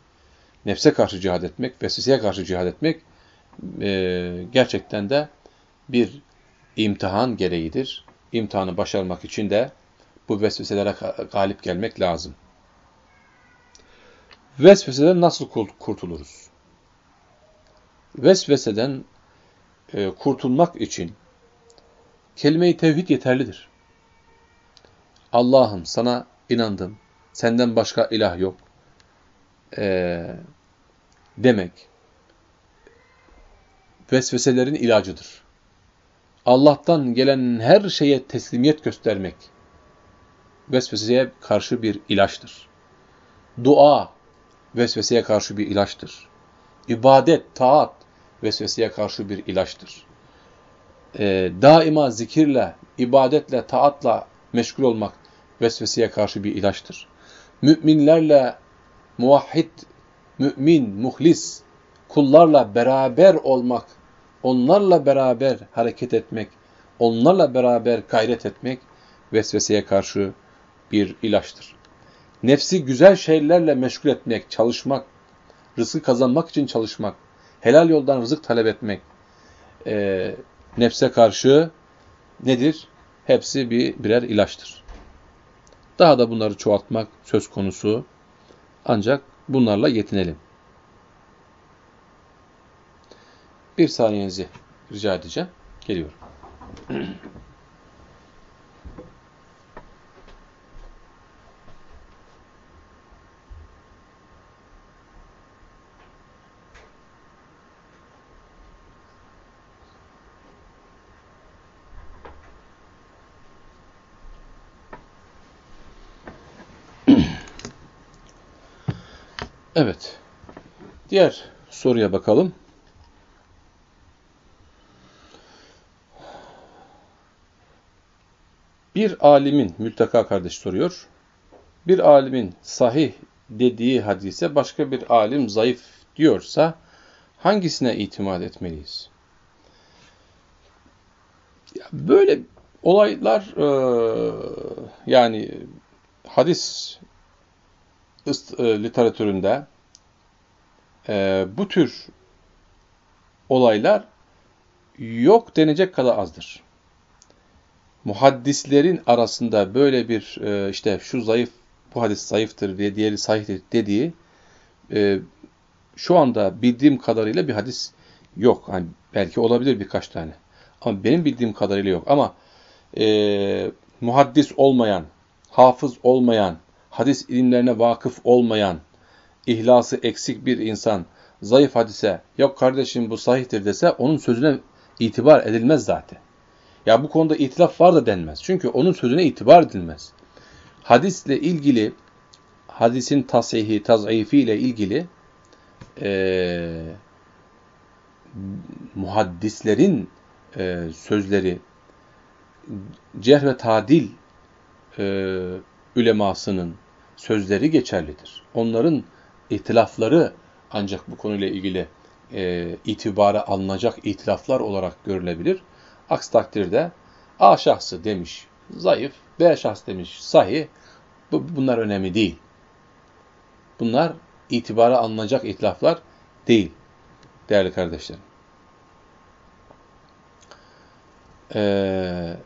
S1: nefse karşı cihad etmek, vesveseye karşı cihad etmek e, gerçekten de bir imtihan gereğidir. İmtihanı başarmak için de bu vesveselere galip gelmek lazım. Vesveseden nasıl kurtuluruz? Vesveseden e, kurtulmak için kelime-i tevhid yeterlidir. Allah'ım sana inandım, senden başka ilah yok e, demek vesveselerin ilacıdır. Allah'tan gelen her şeye teslimiyet göstermek vesveseye karşı bir ilaçtır. Dua vesveseye karşı bir ilaçtır. İbadet, taat vesveseye karşı bir ilaçtır. Ee, daima zikirle, ibadetle, taatla meşgul olmak vesveseye karşı bir ilaçtır. Müminlerle muvahhid, mümin, muhlis kullarla beraber olmak, onlarla beraber hareket etmek, onlarla beraber gayret etmek vesveseye karşı bir ilaçtır. Nefsi güzel şeylerle meşgul etmek, çalışmak, rızkı kazanmak için çalışmak, helal yoldan rızık talep etmek, e, nefse karşı nedir? Hepsi bir birer ilaçtır. Daha da bunları çoğaltmak söz konusu. Ancak bunlarla yetinelim. Bir saniyenizi rica edeceğim. Geliyorum. Evet. Diğer soruya bakalım. Bir alimin, mülteka kardeş soruyor, bir alimin sahih dediği hadise başka bir alim zayıf diyorsa hangisine itimat etmeliyiz? Böyle olaylar yani hadis literatüründe e, bu tür olaylar yok denecek kadar azdır. Muhaddislerin arasında böyle bir e, işte şu zayıf, bu hadis zayıftır diye diğeri sahihtir dediği e, şu anda bildiğim kadarıyla bir hadis yok. Hani belki olabilir birkaç tane. Ama benim bildiğim kadarıyla yok. Ama e, muhaddis olmayan, hafız olmayan, hadis ilimlerine vakıf olmayan, ihlası eksik bir insan zayıf hadise yok kardeşim bu sahihtir dese onun sözüne itibar edilmez zaten. Ya bu konuda itilaf var da denmez. Çünkü onun sözüne itibar edilmez. Hadisle ilgili, hadisin tasihi, tazifi ile ilgili e, muhaddislerin e, sözleri, cerh ve tadil e, ülemasının sözleri geçerlidir. Onların itilafları ancak bu konuyla ilgili e, itibara alınacak itilaflar olarak görülebilir. Aksi takdirde A şahsı demiş zayıf, B şahsı demiş sahih. Bu, bunlar önemli değil. Bunlar itibara alınacak itilaflar değil değerli kardeşlerim. Ee,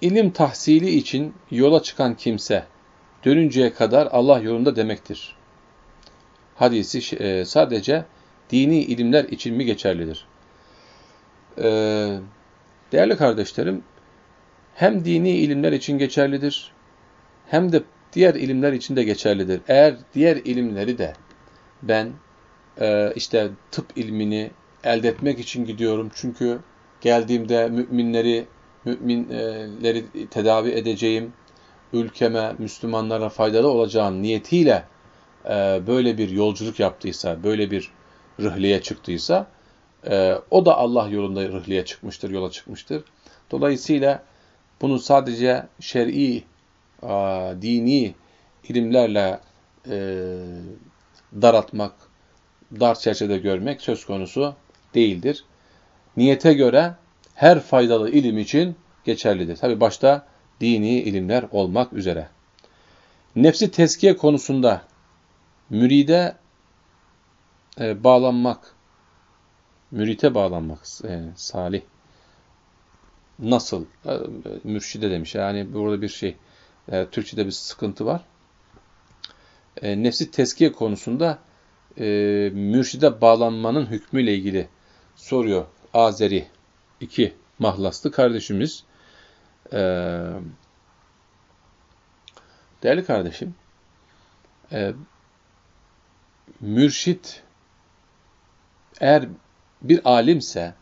S1: ilim tahsili için yola çıkan kimse dönünceye kadar Allah yolunda demektir. Hadisi e, sadece dini ilimler için mi geçerlidir? Ee, değerli kardeşlerim, hem dini ilimler için geçerlidir, hem de diğer ilimler için de geçerlidir. Eğer diğer ilimleri de ben e, işte tıp ilmini elde etmek için gidiyorum çünkü geldiğimde müminleri müminleri tedavi edeceğim, ülkeme, Müslümanlara faydalı olacağım niyetiyle e, böyle bir yolculuk yaptıysa, böyle bir rıhleye çıktıysa, e, o da Allah yolunda rıhleye çıkmıştır, yola çıkmıştır. Dolayısıyla bunu sadece şer'i, dini ilimlerle e, daraltmak, dar çerçevede görmek söz konusu değildir. Niyete göre her faydalı ilim için geçerlidir. Tabi başta dini ilimler olmak üzere. Nefsi tezkiye konusunda müride e, bağlanmak, mürite bağlanmak, e, salih. Nasıl? E, mürşide demiş. Yani burada bir şey, e, Türkçe'de bir sıkıntı var. E, nefsi tezkiye konusunda e, mürşide bağlanmanın hükmüyle ilgili soruyor Azeri. İki mahlaslı kardeşimiz. E, değerli kardeşim, e, mürşit eğer bir alimse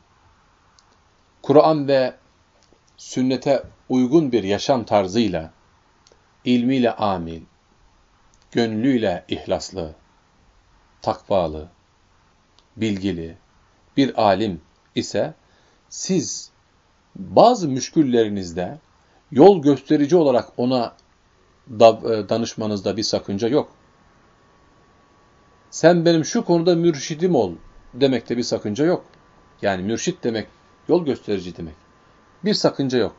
S1: Kur'an ve sünnete uygun bir yaşam tarzıyla, ilmiyle amil, gönlüyle ihlaslı, takvalı, bilgili bir alim ise siz bazı müşküllerinizde yol gösterici olarak ona e, danışmanızda bir sakınca yok. Sen benim şu konuda mürşidim ol demekte bir sakınca yok. Yani mürşit demek yol gösterici demek. Bir sakınca yok.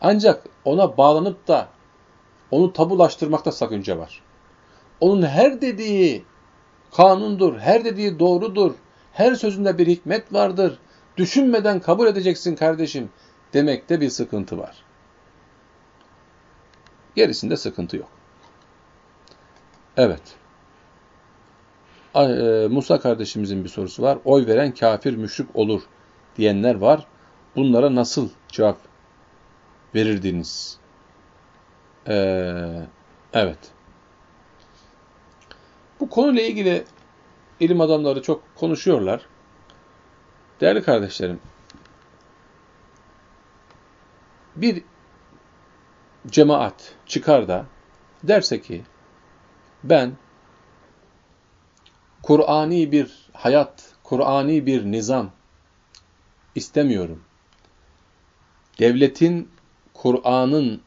S1: Ancak ona bağlanıp da onu tabulaştırmakta sakınca var. Onun her dediği kanundur, her dediği doğrudur, her sözünde bir hikmet vardır, düşünmeden kabul edeceksin kardeşim demekte bir sıkıntı var. Gerisinde sıkıntı yok. Evet. E, Musa kardeşimizin bir sorusu var. Oy veren kafir müşrik olur diyenler var. Bunlara nasıl cevap verirdiniz? Ee, evet. Bu konuyla ilgili ilim adamları çok konuşuyorlar. Değerli kardeşlerim, bir cemaat çıkar da derse ki ben Kur'ani bir hayat, Kur'ani bir nizam istemiyorum. Devletin Kur'an'ın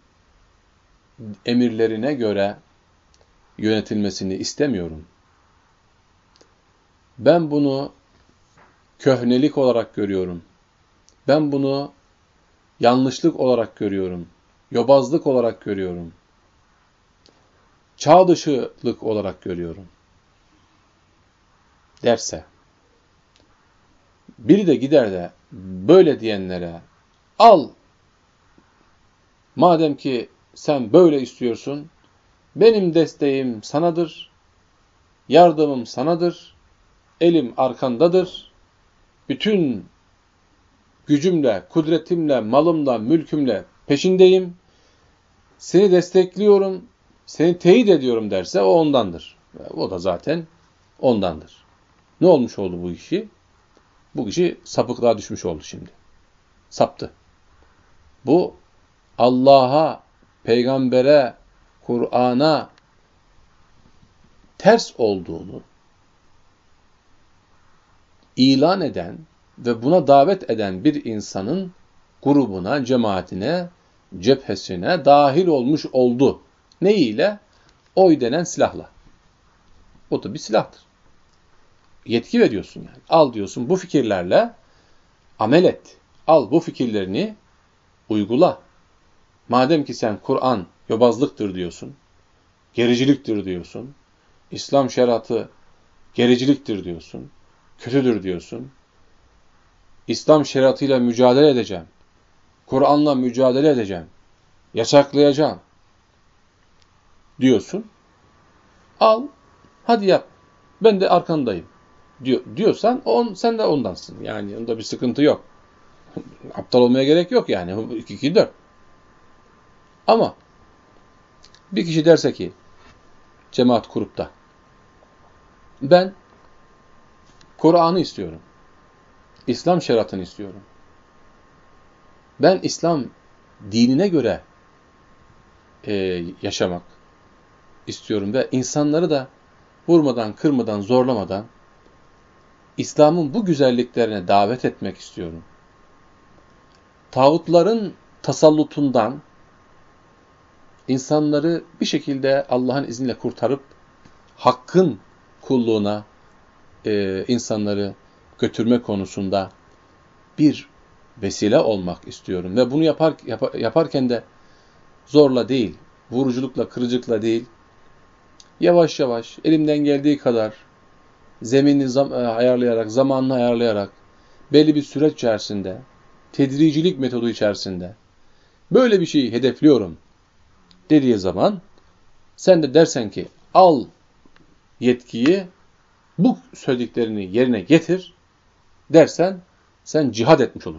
S1: emirlerine göre yönetilmesini istemiyorum. Ben bunu köhnelik olarak görüyorum. Ben bunu yanlışlık olarak görüyorum. Yobazlık olarak görüyorum. Çağ dışılık olarak görüyorum. Derse, biri de gider de böyle diyenlere al, madem ki sen böyle istiyorsun, benim desteğim sanadır, yardımım sanadır, elim arkandadır, bütün gücümle, kudretimle, malımla, mülkümle peşindeyim, seni destekliyorum, seni teyit ediyorum derse o ondandır. O da zaten ondandır. Ne olmuş oldu bu işi? Bu kişi sapıklığa düşmüş oldu şimdi. Saptı. Bu Allah'a, peygambere, Kur'an'a ters olduğunu ilan eden ve buna davet eden bir insanın grubuna, cemaatine, cephesine dahil olmuş oldu. Ne ile? Oy denen silahla. O da bir silahtır. Yetki veriyorsun yani. Al diyorsun bu fikirlerle amel et. Al bu fikirlerini uygula. Madem ki sen Kur'an yobazlıktır diyorsun, gericiliktir diyorsun, İslam şeriatı gericiliktir diyorsun, kötüdür diyorsun, İslam şeriatıyla mücadele edeceğim, Kur'an'la mücadele edeceğim, yasaklayacağım diyorsun. Al, hadi yap. Ben de arkandayım. Diyor, diyorsan on, sen de ondansın. Yani onda bir sıkıntı yok. Aptal olmaya gerek yok yani. 2 2 4. Ama bir kişi derse ki cemaat kurup da ben Kur'an'ı istiyorum. İslam şeriatını istiyorum. Ben İslam dinine göre e, yaşamak istiyorum ve insanları da vurmadan, kırmadan, zorlamadan İslam'ın bu güzelliklerine davet etmek istiyorum. Tağutların tasallutundan insanları bir şekilde Allah'ın izniyle kurtarıp hakkın kulluğuna e, insanları götürme konusunda bir vesile olmak istiyorum. Ve bunu yapar, yap, yaparken de zorla değil, vuruculukla, kırıcılıkla değil, yavaş yavaş, elimden geldiği kadar zeminini zam e, ayarlayarak, zamanını ayarlayarak, belli bir süreç içerisinde, tedricilik metodu içerisinde böyle bir şeyi hedefliyorum dediği zaman sen de dersen ki al yetkiyi bu söylediklerini yerine getir dersen sen cihad etmiş olursun.